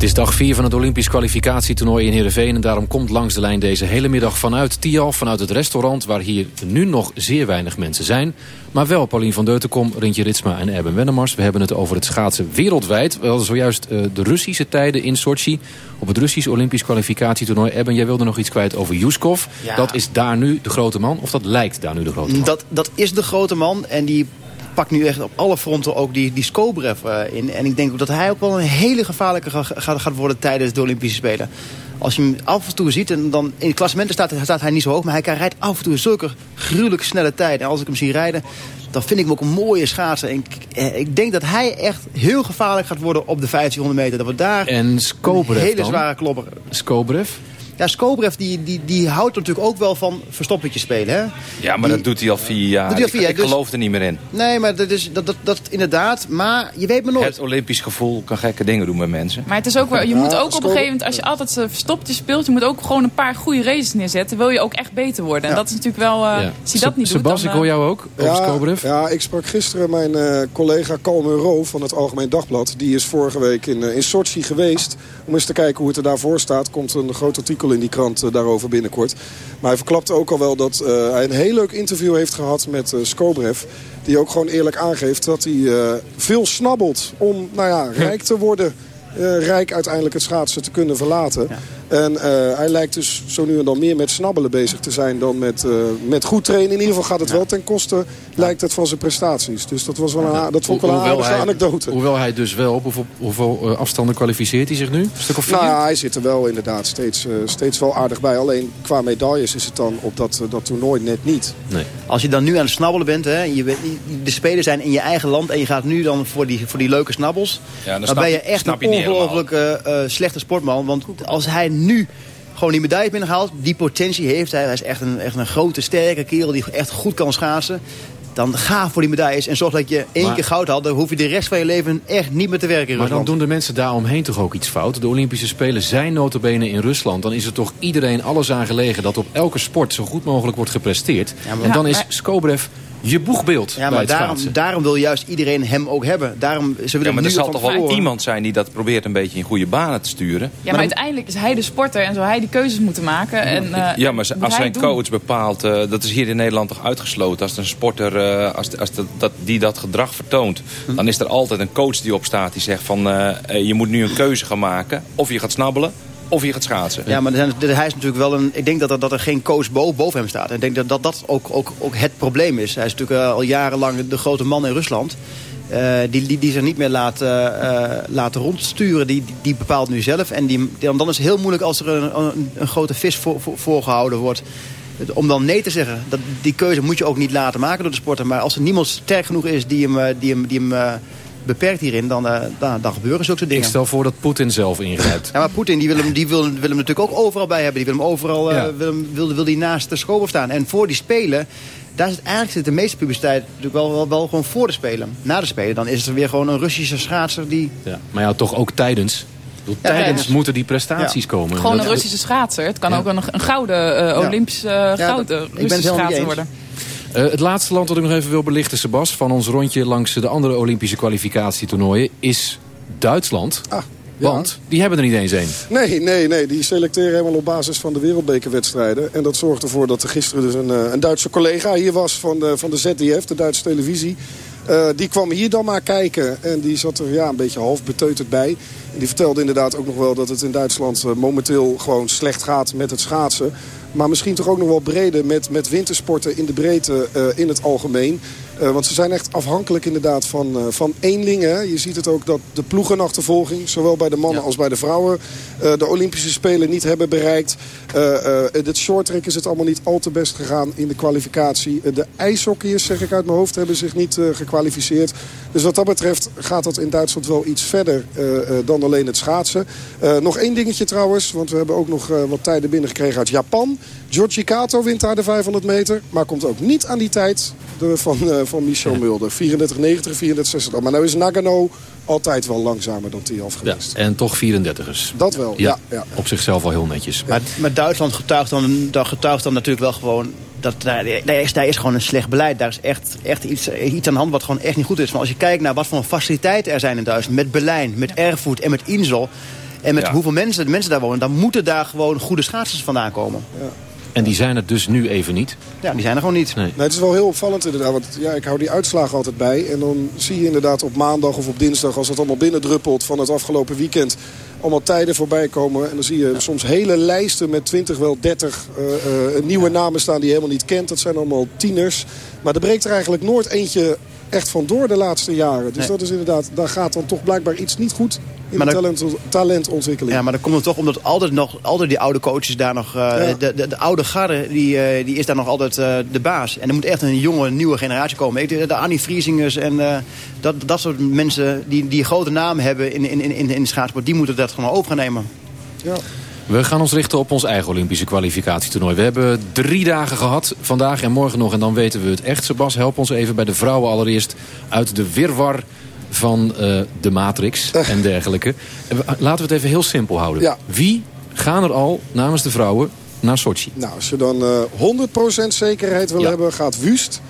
Speaker 4: Het is dag 4 van het Olympisch kwalificatietoernooi in Heerenveen... en daarom komt langs de lijn deze hele middag vanuit Tialf... vanuit het restaurant waar hier nu nog zeer weinig mensen zijn. Maar wel Paulien van Deutenkom, Rintje Ritsma en Erben Wennemars. We hebben het over het schaatsen wereldwijd. We hadden zojuist uh, de Russische tijden in Sochi... op het Russisch Olympisch kwalificatietoernooi. Erben, jij wilde nog iets kwijt over Yuskov. Ja. Dat is daar nu de grote man, of dat lijkt daar nu de grote man?
Speaker 8: Dat, dat is de grote man en die pakt nu echt op alle fronten ook die, die Skobrev uh, in. En ik denk ook dat hij ook wel een hele gevaarlijke gaat, gaat worden tijdens de Olympische Spelen. Als je hem af en toe ziet, en dan in het klassement staat, staat hij niet zo hoog... maar hij rijdt af en toe zulke gruwelijk snelle tijden. En als ik hem zie rijden, dan vind ik hem ook een mooie schaatser. En ik, eh, ik denk dat hij echt heel gevaarlijk gaat worden op de 1500 meter. Dat we daar
Speaker 4: en Skobrev
Speaker 8: een hele
Speaker 4: dan?
Speaker 8: zware klopper...
Speaker 4: Skobrev?
Speaker 8: Ja, Skobrev die, die, die houdt natuurlijk ook wel van verstoppertje spelen. Hè?
Speaker 7: Ja, maar
Speaker 8: die,
Speaker 7: dat doet hij al vier jaar.
Speaker 8: Al vier,
Speaker 7: ik,
Speaker 8: dus,
Speaker 7: geloof er niet meer in.
Speaker 8: Nee, maar dat is dat, dat, dat inderdaad. Maar je weet maar nooit.
Speaker 7: Het Olympisch gevoel kan gekke dingen doen met mensen.
Speaker 6: Maar het is ook wel, je moet ook op een gegeven moment, als je altijd verstoppertje speelt... je moet ook gewoon een paar goede races neerzetten. Wil je ook echt beter worden. En dat is natuurlijk wel, uh, ja. als je dat niet
Speaker 4: Sebas,
Speaker 6: doet...
Speaker 4: ik hoor jou ook, over
Speaker 5: ja,
Speaker 4: Skobrev.
Speaker 5: Ja, ik sprak gisteren mijn uh, collega Kalmer Roo van het Algemeen Dagblad. Die is vorige week in, uh, in Sochi geweest. Om eens te kijken hoe het er daarvoor staat. Komt een groot artikel in die krant daarover binnenkort. Maar hij verklapte ook al wel dat uh, hij een heel leuk interview heeft gehad met uh, Skobrev. Die ook gewoon eerlijk aangeeft dat hij veel snabbelt om nou ja, rijk te worden. rijk uiteindelijk het schaatsen te kunnen verlaten. Ja. En uh, hij lijkt dus zo nu en dan meer met snabbelen bezig te zijn dan met, uh, met goed trainen. In ieder geval gaat het wel ten koste, lijkt het, van zijn prestaties. Dus dat, was wel een, dat vond ik wel een aardige
Speaker 4: hij,
Speaker 5: anekdote.
Speaker 4: Hoewel hij dus wel, op hoeveel, hoeveel uh, afstanden kwalificeert hij zich nu? Een stuk of vier?
Speaker 5: Nou ja, hij zit er wel inderdaad steeds, steeds wel aardig bij. Alleen qua medailles is het dan op dat, dat toernooi net niet.
Speaker 8: Nee. Als je dan nu aan het snabbelen bent, hè, je bent, de spelen zijn in je eigen land... en je gaat nu dan voor die, voor die leuke snabbels... Ja, dan, dan ben je echt een ongelooflijk slechte sportman. Want als hij nu gewoon die medaille binnengehaald. Die potentie heeft hij. Hij is echt een, echt een grote, sterke kerel die echt goed kan schaatsen. Dan ga voor die medailles en zorg dat je één keer goud had. Dan hoef je de rest van je leven echt niet meer te werken in
Speaker 4: Maar dan doen de mensen daaromheen toch ook iets fout? De Olympische Spelen zijn notabene in Rusland. Dan is er toch iedereen alles aan gelegen dat op elke sport zo goed mogelijk wordt gepresteerd.
Speaker 8: maar-
Speaker 4: en dan
Speaker 8: Ja,
Speaker 4: is Skobrev je boegbeeld
Speaker 8: Ja,
Speaker 4: bij
Speaker 8: maar
Speaker 4: het
Speaker 8: daarom, wil juist iedereen hem ook hebben. Daarom, ze willen
Speaker 7: Ja, maar
Speaker 8: nu
Speaker 7: er zal
Speaker 8: van
Speaker 7: toch wel iemand zijn die dat probeert een beetje in goede banen te sturen.
Speaker 6: Ja, maar uiteindelijk is hij de sporter en zou hij die keuzes moeten maken. En, eh,
Speaker 7: ja, maar
Speaker 6: moet
Speaker 7: als zijn
Speaker 6: doen.
Speaker 7: coach bepaalt, eh, dat is hier in Nederland toch uitgesloten. Als een sporter, eh, als, als dat, dat, die dat gedrag vertoont,
Speaker 8: Hm.
Speaker 7: dan is er altijd een coach die opstaat die zegt van eh, eh, je moet nu een keuze gaan maken. Of je gaat snabbelen, of je gaat schaatsen.
Speaker 8: Ja, maar zijn- hij is natuurlijk wel een. Ik denk dat er, dat er geen coach boven, hem staat. Ik denk dat dat, dat ook, ook, ook het probleem is. Hij is natuurlijk eh, al jarenlang de grote man in Rusland. Eh, die, die, zich niet meer laat, eh, laten rondsturen. Die, die, bepaalt nu zelf. En die, dan, is het heel moeilijk als er een, een, grote vis voor, voor, voorgehouden wordt. Om dan nee te zeggen. Dat, die keuze moet je ook niet laten maken door de sporter. Maar als er niemand sterk genoeg is die hem, die hem, die hem beperkt hierin... Dan, eh, dan, dan gebeuren zulke dingen.
Speaker 4: Ik stel voor dat Poetin zelf ingrijpt.
Speaker 8: Ja, maar Poetin die wil, hem, die wil, wil hem natuurlijk ook overal bij hebben. Die wil hem overal eh,
Speaker 4: Ja.
Speaker 8: wil, hem- wil, wil die naast de school staan. En voor die spelen, daar zit eigenlijk zit de meeste publiciteit natuurlijk wel, wel, wel gewoon voor de spelen. Na de spelen, dan is er weer gewoon een Russische schaatser die...
Speaker 4: Ja. Maar ja, toch ook tijdens. Tijdens moeten die prestaties komen.
Speaker 6: Gewoon een Russische schaatser. Het kan
Speaker 4: Ja.
Speaker 6: ook een, een gouden uh, Olympische uh, gouden Russische schaatser
Speaker 8: eens.
Speaker 6: worden.
Speaker 4: Eh, het laatste land dat ik nog even wil belichten, Sebas... van ons rondje langs de andere Olympische kwalificatietoernooien... is Duitsland. Want die hebben er niet eens één.
Speaker 5: Nee, nee, nee. Die selecteren helemaal op basis van de wereldbekerwedstrijden. En dat zorgt ervoor dat er gisteren dus een, eh, een Duitse collega hier was van de, van de ZDF, de Duitse televisie. Eh, die kwam hier dan maar kijken en die zat er ja, een beetje half beteuterd bij. En die vertelde inderdaad ook nog wel dat het in Duitsland momenteel gewoon slecht gaat met het schaatsen. Maar misschien toch ook nog wel breder met, met wintersporten in de breedte eh, in het algemeen. Eh, want ze zijn echt afhankelijk inderdaad van, eh, van eenlingen. Je ziet het ook dat de ploegenachtervolging, zowel bij de mannen als bij de vrouwen, eh, de Olympische Spelen niet hebben bereikt. Dit shorttrack is het allemaal niet al te best gegaan in de kwalificatie. De ijshockeyers, zeg ik uit mijn hoofd, hebben zich niet gekwalificeerd. Dus wat dat betreft gaat dat in Duitsland wel iets verder dan alleen het schaatsen. Nog één dingetje trouwens, want we hebben ook nog wat tijden binnengekregen uit Japan. Giorgi Kato wint daar de 500 meter, maar komt ook niet aan die tijd de, van, van Michel Mulder. 34,90, 34,60. Maar nou is Nagano altijd wel langzamer dan Tialf
Speaker 4: Ja,
Speaker 5: geweest.
Speaker 4: en toch 34ers.
Speaker 5: Dat wel, ja. ja.
Speaker 4: Op zichzelf al heel netjes.
Speaker 8: Maar, maar Duitsland getuigt dan, dan getuigt dan natuurlijk wel gewoon... Dat, daar, daar, is, daar is gewoon een slecht beleid. Daar is echt, echt iets, iets aan de hand wat gewoon echt niet goed is. Maar als je kijkt naar wat voor faciliteiten er zijn in Duitsland... met Berlijn, met Erfurt en met Insel... en met
Speaker 7: Ja.
Speaker 8: hoeveel mensen, de mensen daar wonen... dan moeten daar gewoon goede schaatsers vandaan komen.
Speaker 4: En die zijn het dus nu even niet.
Speaker 8: Ja, die zijn er gewoon niet.
Speaker 4: Nee.
Speaker 5: Nee, het is wel heel opvallend inderdaad. Want ja, ik hou die uitslagen altijd bij. En dan zie je inderdaad op maandag of op dinsdag... als het allemaal binnendruppelt van het afgelopen weekend... allemaal tijden voorbij komen. En dan zie je soms hele lijsten met 20, wel 30 eh, eh, nieuwe namen staan... die je helemaal niet kent. Dat zijn allemaal tieners. Maar er breekt er eigenlijk nooit eentje echt van door de laatste jaren. Dus
Speaker 8: Nee.
Speaker 5: dat is inderdaad... daar gaat dan toch blijkbaar iets niet goed... in
Speaker 8: Maar
Speaker 5: de
Speaker 8: dan-
Speaker 5: talent, talentontwikkeling.
Speaker 8: Ja, maar dan komt het toch omdat altijd, nog, altijd die oude coaches daar nog... eh,
Speaker 5: Ja.
Speaker 8: de, de, de oude garde, die, eh, die is daar nog altijd eh, de baas. En er moet echt een jonge, nieuwe generatie komen. Ik- De Annie Vriezingers en dat, dat soort mensen die, die een grote naam hebben in, in, in, in de schaatsport... die moeten dat gewoon over gaan nemen.
Speaker 5: Ja.
Speaker 4: We gaan ons richten op ons eigen Olympische kwalificatietoernooi. We hebben drie dagen gehad, vandaag en morgen nog. En dan weten we het echt. Sebas, help ons even bij de vrouwen allereerst uit de wirwar van eh, de Matrix en dergelijke. En we- Laten we het even heel simpel houden.
Speaker 5: Ja.
Speaker 4: Wie gaan er al namens de vrouwen naar Sochi?
Speaker 5: Nou, als je dan eh 100% zekerheid wil
Speaker 4: Ja.
Speaker 5: hebben, gaat Wust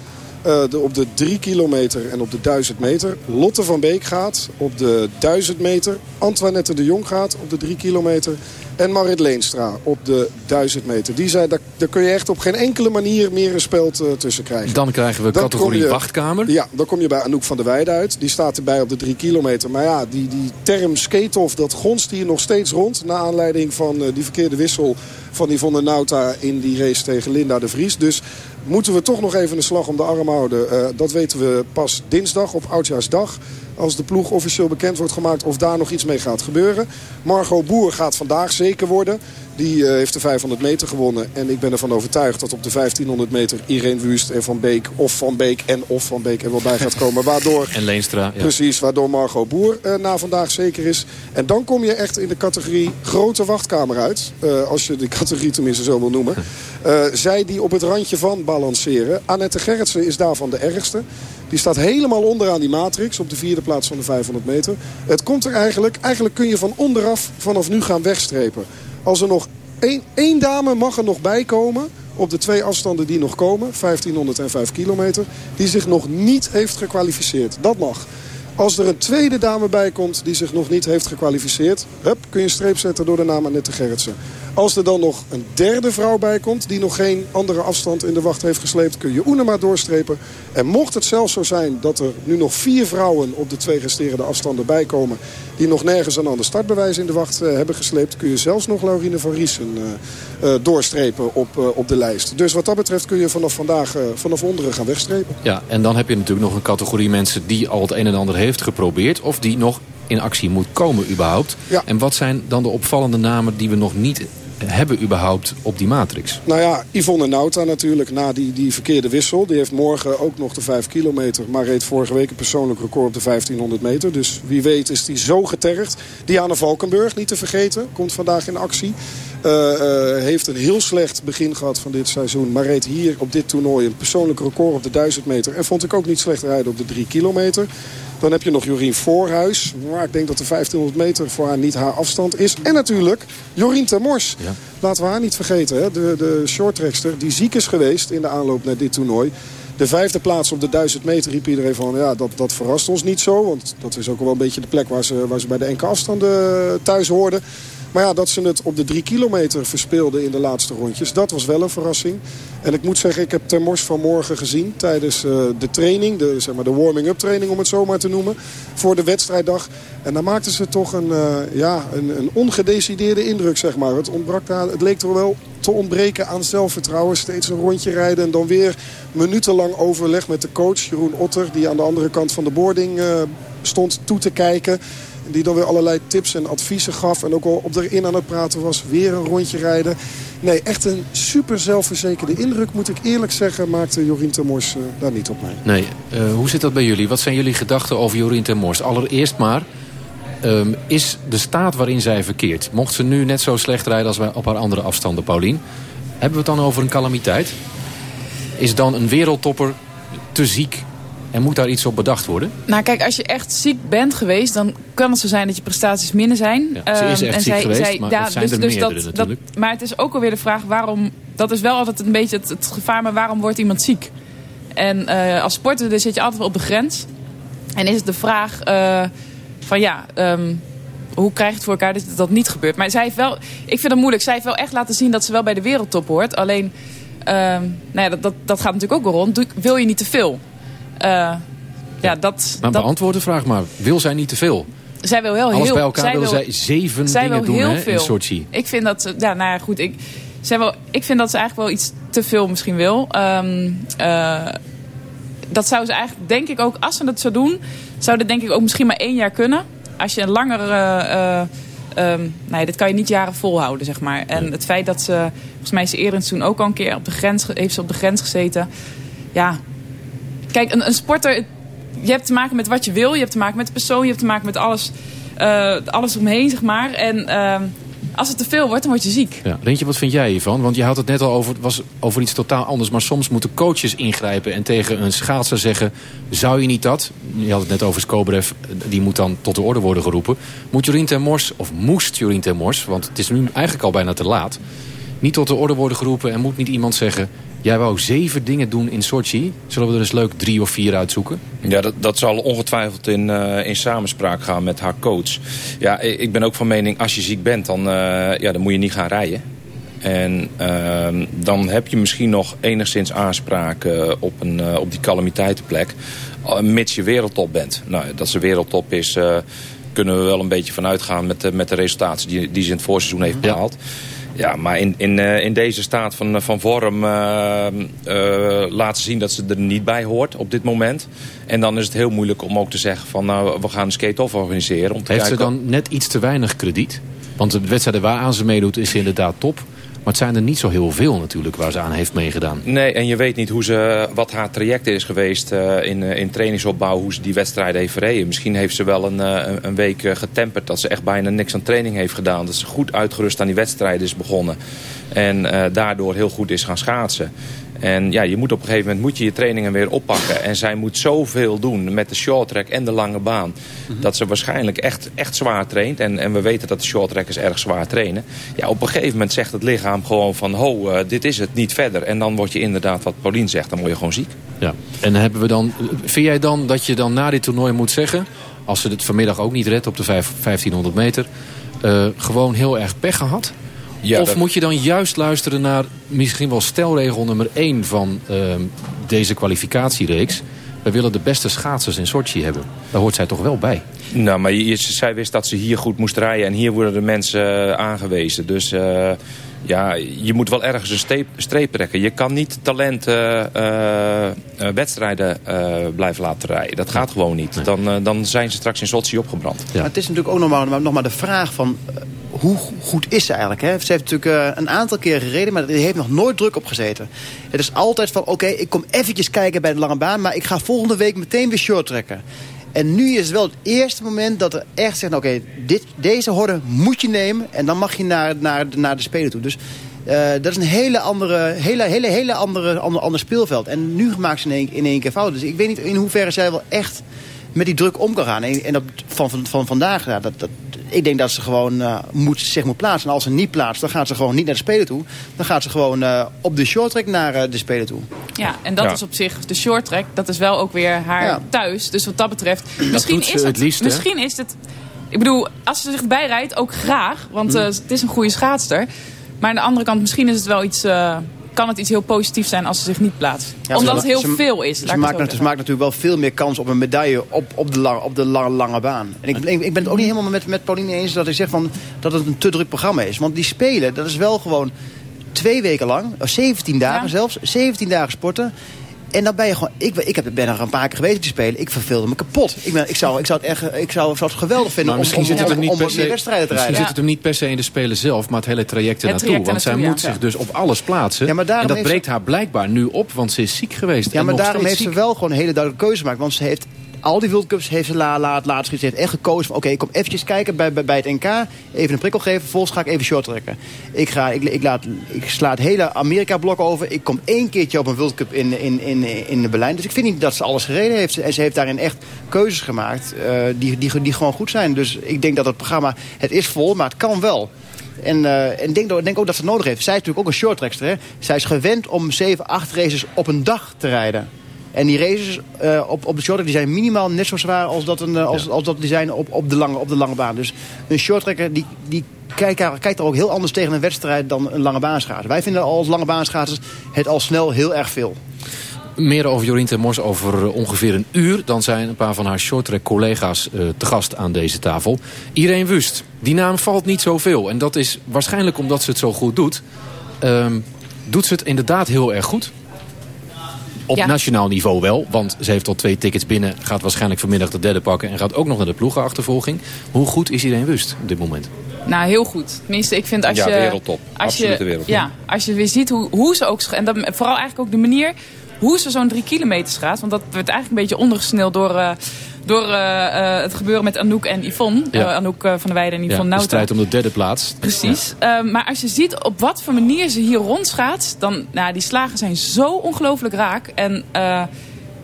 Speaker 5: eh, de, op de 3 kilometer en op de 1000 meter. Lotte van Beek gaat op de 1000 meter. Antoinette de Jong gaat op de 3 kilometer. En Marit Leenstra op de 1000 meter. Die zei, daar, daar kun je echt op geen enkele manier meer een speld eh, tussen krijgen.
Speaker 4: Dan krijgen we
Speaker 5: Dan
Speaker 4: categorie
Speaker 5: je-
Speaker 4: wachtkamer.
Speaker 5: Ja, dan kom je bij Anouk van der Weijden uit. Die staat erbij op de 3 kilometer. Maar ja, die, die term skate-off, dat gonst hier nog steeds rond. Na aanleiding van eh, die verkeerde wissel van Yvonne Nauta in die race tegen Linda de Vries. Dus moeten we toch nog even een slag om de arm houden. Eh, dat weten we pas dinsdag op Oudjaarsdag. als de ploeg officieel bekend wordt gemaakt of daar nog iets mee gaat gebeuren. Margot Boer gaat vandaag zeker worden. Die uh, heeft de 500 meter gewonnen. En ik ben ervan overtuigd dat op de 1500 meter Irene Wust en Van Beek of Van Beek en of Van Beek er wel bij gaat komen. Waardoor,
Speaker 4: en Leenstra. Ja.
Speaker 5: Precies, waardoor Margot Boer uh, na vandaag zeker is. En dan kom je echt in de categorie grote wachtkamer uit. Uh, als je de categorie tenminste zo wil noemen. [laughs] zij die op het randje van balanceren. Annette Gerritsen is daarvan de ergste. Die staat helemaal onderaan die matrix op de vierde plaats van de 500 meter. Het komt er eigenlijk, eigenlijk kun je van onderaf vanaf nu gaan wegstrepen. Als er nog één, één dame mag er nog bij komen op de twee afstanden die nog komen, 1500 en 5 kilometer, die zich nog niet heeft gekwalificeerd. Dat mag. Als er een tweede dame bij komt die zich nog niet heeft gekwalificeerd... Hup, kun je een streep zetten door de naam Annette Gerritsen. Als er dan nog een derde vrouw bij komt... die nog geen andere afstand in de wacht heeft gesleept... kun je Oenema doorstrepen. En mocht het zelfs zo zijn dat er nu nog vier vrouwen... op de twee resterende afstanden bijkomen... die nog nergens een ander startbewijs in de wacht uh, hebben gesleept... kun je zelfs nog Laurine van Riesen uh, uh, doorstrepen op, op de lijst. Dus wat dat betreft kun je vanaf vandaag vanaf onderen gaan wegstrepen.
Speaker 4: Ja, en dan heb je natuurlijk nog een categorie mensen... die al het een en ander heeft geprobeerd... of die nog in actie moet komen überhaupt.
Speaker 5: Ja.
Speaker 4: En wat zijn dan de opvallende namen die we nog niet hebben überhaupt op die matrix?
Speaker 5: Nou ja, Yvonne Nauta natuurlijk na die, die verkeerde wissel. Die heeft morgen ook nog de 5 kilometer. Maar reed vorige week een persoonlijk record op de 1500 meter. Dus wie weet is die zo getergd. Diana Valkenburg, niet te vergeten, komt vandaag in actie. Uh, uh, heeft een heel slecht begin gehad van dit seizoen. Maar reed hier op dit toernooi een persoonlijk record op de 1000 meter. En vond ik ook niet slecht rijden op de 3 kilometer. Dan heb je nog Jorien Voorhuis. Maar ik denk dat de 1500 meter voor haar niet haar afstand is. En natuurlijk Jorien Termors.
Speaker 4: Ja.
Speaker 5: Laten we haar niet vergeten. Hè? De, de shorttrackster die ziek is geweest in de aanloop naar dit toernooi. De vijfde plaats op de 1000 meter riep iedereen van... ja, dat, dat verrast ons niet zo. Want dat is ook wel een beetje de plek waar ze, waar ze bij de enkele afstanden thuis hoorden. Maar ja, dat ze het op de drie kilometer verspeelden in de laatste rondjes... dat was wel een verrassing. En ik moet zeggen, ik heb Termors vanmorgen gezien... tijdens uh, de training, de, zeg maar de warming-up training om het zo maar te noemen... voor de wedstrijddag. En daar maakten ze toch een, uh, ja, een, een ongedecideerde indruk, zeg maar. Het, ontbrak daar, het leek er wel te ontbreken aan zelfvertrouwen. Steeds een rondje rijden en dan weer minutenlang overleg met de coach Jeroen Otter... die aan de andere kant van de boarding uh, stond toe te kijken... Die dan weer allerlei tips en adviezen gaf. En ook al op erin aan het praten was. Weer een rondje rijden. Nee, echt een super zelfverzekerde indruk, moet ik eerlijk zeggen, maakte Jorien Termors uh, daar niet op mij.
Speaker 4: Nee, uh, hoe zit dat bij jullie? Wat zijn jullie gedachten over Jorien Termors? Allereerst maar, um, is de staat waarin zij verkeert... mocht ze nu net zo slecht rijden als wij op haar andere afstanden, Paulien... hebben we het dan over een calamiteit? Is dan een wereldtopper te ziek en moet daar iets op bedacht worden?
Speaker 6: Nou kijk, als je echt ziek bent geweest... dan kan het zo zijn dat je prestaties minder zijn.
Speaker 4: Ja, ze is echt
Speaker 6: en
Speaker 4: ziek
Speaker 6: zij,
Speaker 4: geweest,
Speaker 6: zij,
Speaker 4: maar
Speaker 6: ja,
Speaker 4: dat zijn
Speaker 6: dus,
Speaker 4: er
Speaker 6: dus
Speaker 4: meerdere
Speaker 6: dat,
Speaker 4: natuurlijk.
Speaker 6: Dat, maar het is ook alweer de vraag waarom... dat is wel altijd een beetje het, het gevaar, maar waarom wordt iemand ziek? En uh, als sporter dus zit je altijd wel op de grens. En is het de vraag uh, van ja... Um, hoe krijg je het voor elkaar dat dat niet gebeurt? Maar zij heeft wel, ik vind het moeilijk. Zij heeft wel echt laten zien dat ze wel bij de wereldtop hoort. Alleen, um, nou ja, dat, dat, dat gaat natuurlijk ook wel rond. Wil je niet te veel? Uh, ja, dat,
Speaker 4: maar
Speaker 6: dat...
Speaker 4: beantwoord de vraag maar. Wil zij niet te veel?
Speaker 6: Zij wil heel
Speaker 4: Alles
Speaker 6: heel...
Speaker 4: bij elkaar
Speaker 6: zij
Speaker 4: wil zij zeven
Speaker 6: zij
Speaker 4: dingen doen hè, in Sochi.
Speaker 6: Ik vind dat... ze- Ja, nou ja, goed. Ik, zij wil, ik vind dat ze eigenlijk wel iets te veel misschien wil. Um, uh, dat zou ze eigenlijk, denk ik ook, als ze dat zou doen... zou dat denk ik ook misschien maar één jaar kunnen. Als je een langer... Uh, uh, um, nee, dit kan je niet jaren volhouden, zeg maar. En het feit dat ze... Volgens mij is ze eerder in het seizoen ook al een keer op de grens... heeft ze op de grens gezeten. Ja, kijk, een, een sporter... Je hebt te maken met wat je wil. Je hebt te maken met de persoon. Je hebt te maken met alles, uh, alles omheen, zeg maar. En uh, als het te veel wordt, dan word je ziek.
Speaker 4: Ja. Rentje, wat vind jij hiervan? Want je had het net al over, was over iets totaal anders. Maar soms moeten coaches ingrijpen en tegen een schaatser zeggen... zou je niet dat? Je had het net over Skobrev, die moet dan tot de orde worden geroepen. Moet Jorien ten Mors, of moest Jorien ten Mors... want het is nu eigenlijk al bijna te laat... niet tot de orde worden geroepen en moet niet iemand zeggen... jij wou zeven dingen doen in Sochi. Zullen we er eens leuk drie of vier uitzoeken?
Speaker 7: Ja, dat, dat zal ongetwijfeld in, uh, in samenspraak gaan met haar coach. Ja, ik ben ook van mening, als je ziek bent, dan, uh, ja, dan moet je niet gaan rijden. En uh, dan heb je misschien nog enigszins aanspraak uh, op, een, op die calamiteitenplek. Mits je wereldtop bent. Nou, dat ze wereldtop is, kunnen we wel een beetje vanuit gaan met de, met de resultaten die, die ze in het voorseizoen heeft behaald. Ja. Ja, maar in, in, uh, in deze staat van, van vorm uh, laat ze zien dat ze er niet bij hoort op dit moment. En dan is het heel moeilijk om ook te zeggen van nou, we gaan een skate-off organiseren. Om te
Speaker 4: Heeft
Speaker 7: kijken...
Speaker 4: ze dan net iets te weinig krediet? Want de wedstrijden waaraan ze meedoet is inderdaad top. Maar het zijn er niet zo heel veel natuurlijk waar ze aan heeft meegedaan.
Speaker 7: Nee, en je weet niet hoe ze, wat haar traject is geweest uh, in, in trainingsopbouw. Hoe ze die wedstrijden heeft verreden. Misschien heeft ze wel een, uh, een week getemperd dat ze echt bijna niks aan training heeft gedaan. Dat ze goed uitgerust aan die wedstrijden is begonnen. En daardoor heel goed is gaan schaatsen. En ja, je moet op een gegeven moment moet je, je trainingen weer oppakken. En zij moet zoveel doen met de short track en de lange baan. Mm -hmm. Dat ze waarschijnlijk echt, echt zwaar traint. En, en we weten dat de short trackers erg zwaar trainen. Ja, op een gegeven moment zegt het lichaam gewoon van... ho, uh, dit is het, niet verder. En dan word je inderdaad, wat Paulien zegt, dan word je gewoon ziek.
Speaker 4: Ja, en hebben we dan, vind jij dan dat je dan na dit toernooi moet zeggen... als ze het vanmiddag ook niet redt op de 5, 1500 meter... Uh, gewoon heel erg pech gehad? Ja, of dat... moet je dan juist luisteren naar misschien wel stelregel nummer 1 van uh, deze kwalificatiereeks? We willen de beste schaatsers in Sochi hebben. Daar hoort zij toch wel bij?
Speaker 7: Nou, maar je, zij wist dat ze hier goed moest rijden. En hier worden de mensen uh, aangewezen. Dus uh, ja, je moet wel ergens een streep, streep trekken. Je kan niet talenten uh, wedstrijden blijven laten rijden. Dat gaat gewoon niet. Dan, dan zijn ze straks in Sochi opgebrand.
Speaker 8: Ja. Maar het is natuurlijk ook nog maar, nog maar de vraag van hoe goed is ze eigenlijk? Hè? Ze heeft natuurlijk uh, een aantal keer gereden, maar er heeft nog nooit druk op gezeten. Het is altijd van, oké, ik kom eventjes kijken bij de lange baan... maar ik ga volgende week meteen weer short trekken. En nu is het wel het eerste moment dat er echt zegt... oké, deze horde moet je nemen en dan mag je naar, naar, naar de Spelen toe. Dus uh, dat is een hele andere, hele, hele, hele andere, ander, ander speelveld. En nu maakt ze in één keer fout. Dus ik weet niet in hoeverre zij wel echt met die druk om kan gaan. En, en dat, van, van, van vandaag, ja, dat, dat, ik denk dat ze gewoon uh, moet, zich moet plaatsen. En als ze niet plaatst, dan gaat ze gewoon niet naar de Spelen toe. Dan gaat ze gewoon uh, op de short track naar uh, de Spelen toe.
Speaker 6: Ja, en dat ja. is op zich de short track. Dat is wel ook weer haar ja. thuis. Dus wat dat betreft...
Speaker 4: Dat
Speaker 6: misschien is
Speaker 4: het liefst,
Speaker 6: Misschien is het... Ik bedoel, als ze zich bijrijdt, ook graag. Want mm. het is een goede schaatster. Maar aan de andere kant, misschien is het wel iets kan het iets heel positiefs zijn als ze zich niet plaatst. Ja, Omdat het heel
Speaker 8: ze,
Speaker 6: veel is.
Speaker 8: Ze maakt, ze maakt natuurlijk wel veel meer kans op een medaille op, op de, lang, op de lange, lange baan. En ik, ik, ik ben het ook niet helemaal met, met Pauline eens dat ik zeg van, dat het een te druk programma is. Want die spelen, dat is wel gewoon twee weken lang, of 17 dagen ja. zelfs, 17 dagen sporten. En dan ben je gewoon... Ik, ik heb, ben er een paar keer geweest te spelen. Ik verveelde me kapot. Ik, ben, ik, zou, ik, zou, het echt, ik zou, het geweldig vinden om, om,
Speaker 4: zit het
Speaker 8: om,
Speaker 4: niet
Speaker 8: om
Speaker 4: per se,
Speaker 8: meer wedstrijden te rijden.
Speaker 4: Misschien zit het hem niet per se in de Spelen zelf, maar het hele traject ernaartoe. Want zij moet zich dus op alles plaatsen. Ja, en dat breekt haar blijkbaar nu op, want ze is ziek geweest.
Speaker 8: Ja, maar daarom heeft
Speaker 4: ziek.
Speaker 8: ze wel gewoon een hele duidelijke keuze gemaakt. Want ze heeft al die World Cups heeft ze laat, laat, laat Ze heeft echt gekozen van oké, ik kom eventjes kijken bij, bij, bij het NK. Even een prikkel geven, vervolgens ga ik even short trekken. Ik, ga, ik, ik, laat, ik sla het hele Amerika-blok over. Ik kom één keertje op een World Cup in, in, in, in Berlijn. Dus ik vind niet dat ze alles gereden heeft. En ze heeft daarin echt keuzes gemaakt uh, die, die, die gewoon goed zijn. Dus ik denk dat het programma, het is vol, maar het kan wel. En, uh, en denk, denk ook dat ze het nodig heeft. Zij is natuurlijk ook een shorttrackster. Zij is gewend om 7, 8 races op een dag te rijden. En die races uh, op, op de short die zijn minimaal net zo zwaar als dat, een, als, ja. als dat die zijn op, op, de lange, op de lange baan. Dus een shorttracker die, die kijkt, kijkt er ook heel anders tegen een wedstrijd dan een lange baanschaatser. Wij vinden als lange baanschaatsers het al snel heel erg veel.
Speaker 4: Meer over Jorien ten Mors over ongeveer een uur. Dan zijn een paar van haar shorttrack collega's uh, te gast aan deze tafel. Irene Wust, die naam valt niet zoveel. En dat is waarschijnlijk omdat ze het zo goed doet. Um, doet ze het inderdaad heel erg goed? Op ja. nationaal niveau wel, want ze heeft al twee tickets binnen. Gaat waarschijnlijk vanmiddag de derde pakken. En gaat ook nog naar de ploegenachtervolging. Hoe goed is iedereen Wust op dit moment?
Speaker 6: Nou, heel goed. Tenminste, ik vind als
Speaker 7: ja,
Speaker 6: je...
Speaker 7: wereldtop.
Speaker 6: Als
Speaker 7: Absolute
Speaker 6: je,
Speaker 7: wereldtop.
Speaker 6: Ja, als je weer ziet hoe, hoe ze ook... En dat, vooral eigenlijk ook de manier hoe ze zo'n drie kilometer gaat. Want dat werd eigenlijk een beetje ondergesneld door... Uh, door uh, uh, het gebeuren met Anouk en Yvonne. Ja. Uh, Anouk van der Weijden en Yvonne
Speaker 4: ja,
Speaker 6: Nauta.
Speaker 4: De strijd om de derde plaats.
Speaker 6: Precies. Ja. maar als je ziet op wat voor manier ze hier rondschaat... dan, nou, die slagen zijn zo ongelooflijk raak. En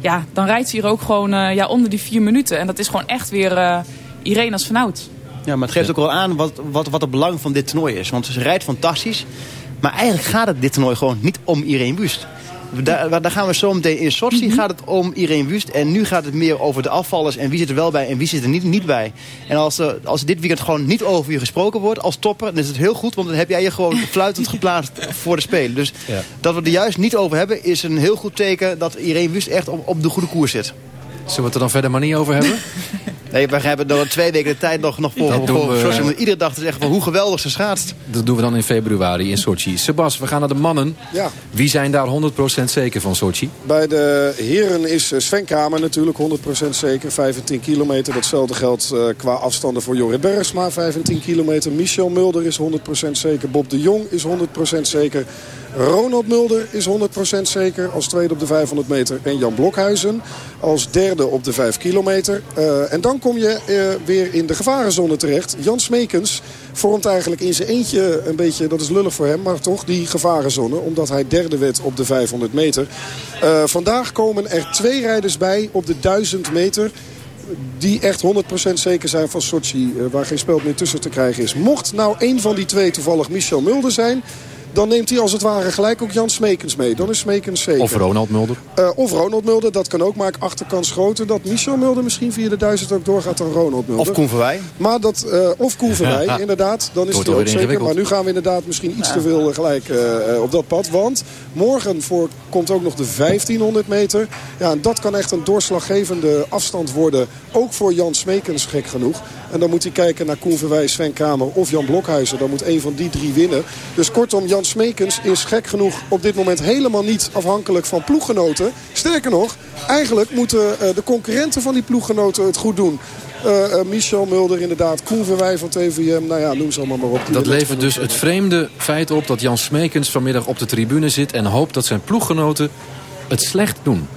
Speaker 6: ja, dan rijdt ze hier ook gewoon ja, onder die vier minuten. En dat is gewoon echt weer Irene als vanouds.
Speaker 8: Ja, maar het geeft ook wel aan wat, wat, wat het belang van dit toernooi is. Want ze rijdt fantastisch. Maar eigenlijk gaat het dit toernooi gewoon niet om Irene Wust. Daar, daar, gaan we zo meteen in Sochi mm -hmm. gaat het om Irene Wust. En nu gaat het meer over de afvallers. En wie zit er wel bij en wie zit er niet, niet bij. En als, uh, als dit weekend gewoon niet over je gesproken wordt als topper. Dan is het heel goed. Want dan heb jij je gewoon [laughs] fluitend geplaatst voor de Spelen. Dus ja. dat we er juist niet over hebben is een heel goed teken. Dat Irene Wust echt op, op de goede koers zit.
Speaker 4: Zullen we het er dan verder maar niet over hebben? [laughs]
Speaker 8: Nee, we hebben door twee weken de tijd nog, nog voor. voor we, iedere dag te zeggen van hoe geweldig ze schaatst.
Speaker 4: Dat doen we dan in februari in Sochi. Sebas, we gaan naar de mannen.
Speaker 5: Ja.
Speaker 4: Wie zijn daar 100% zeker van Sochi?
Speaker 5: Bij de heren is Sven Kramer natuurlijk 100% zeker. 15 kilometer. Datzelfde geldt uh, qua afstanden voor Jorrit Bergsma. 15 kilometer. Michel Mulder is 100% zeker. Bob de Jong is 100% zeker. Ronald Mulder is 100% zeker als tweede op de 500 meter. En Jan Blokhuizen als derde op de 5 kilometer. Uh, en dan kom je uh, weer in de gevarenzone terecht. Jan Smekens vormt eigenlijk in zijn eentje een beetje, dat is lullig voor hem... maar toch die gevarenzone, omdat hij derde werd op de 500 meter. Uh, vandaag komen er twee rijders bij op de 1000 meter die echt 100% zeker zijn van Sochi. waar geen speld meer tussen te krijgen is. Mocht nou een van die twee toevallig Michel Mulder zijn dan neemt hij als het ware gelijk ook Jan Smekens mee. Dan is Smekens zeker.
Speaker 4: Of Ronald Mulder.
Speaker 5: Uh, of Ronald Mulder, dat kan ook. Maar ik achterkans groter dat Michel Mulder misschien via de duizend ook doorgaat dan Ronald Mulder.
Speaker 8: Of Koen Verwij.
Speaker 5: Maar dat, uh, of Koen Verwij, [laughs] inderdaad. Dan is het ook zeker. Maar nu gaan we inderdaad misschien iets te veel gelijk uh, op dat pad. Want morgen voor, komt ook nog de 1500 meter. Ja, en dat kan echt een doorslaggevende afstand worden. Ook voor Jan Smekens, gek genoeg. En dan moet hij kijken naar Koen Verwij, Sven Kramer of Jan Blokhuizen. Dan moet een van die drie winnen. Dus kortom, Jan Smekens is gek genoeg op dit moment helemaal niet afhankelijk van ploeggenoten. Sterker nog, eigenlijk moeten uh, de concurrenten van die ploeggenoten het goed doen. Uh, Michel Mulder inderdaad, Koen Verwij van TVM, nou ja, noem ze allemaal maar op.
Speaker 4: Dat levert dus het vreemde feit op dat Jan Smekens vanmiddag op de tribune zit... en hoopt dat zijn ploeggenoten het slecht doen.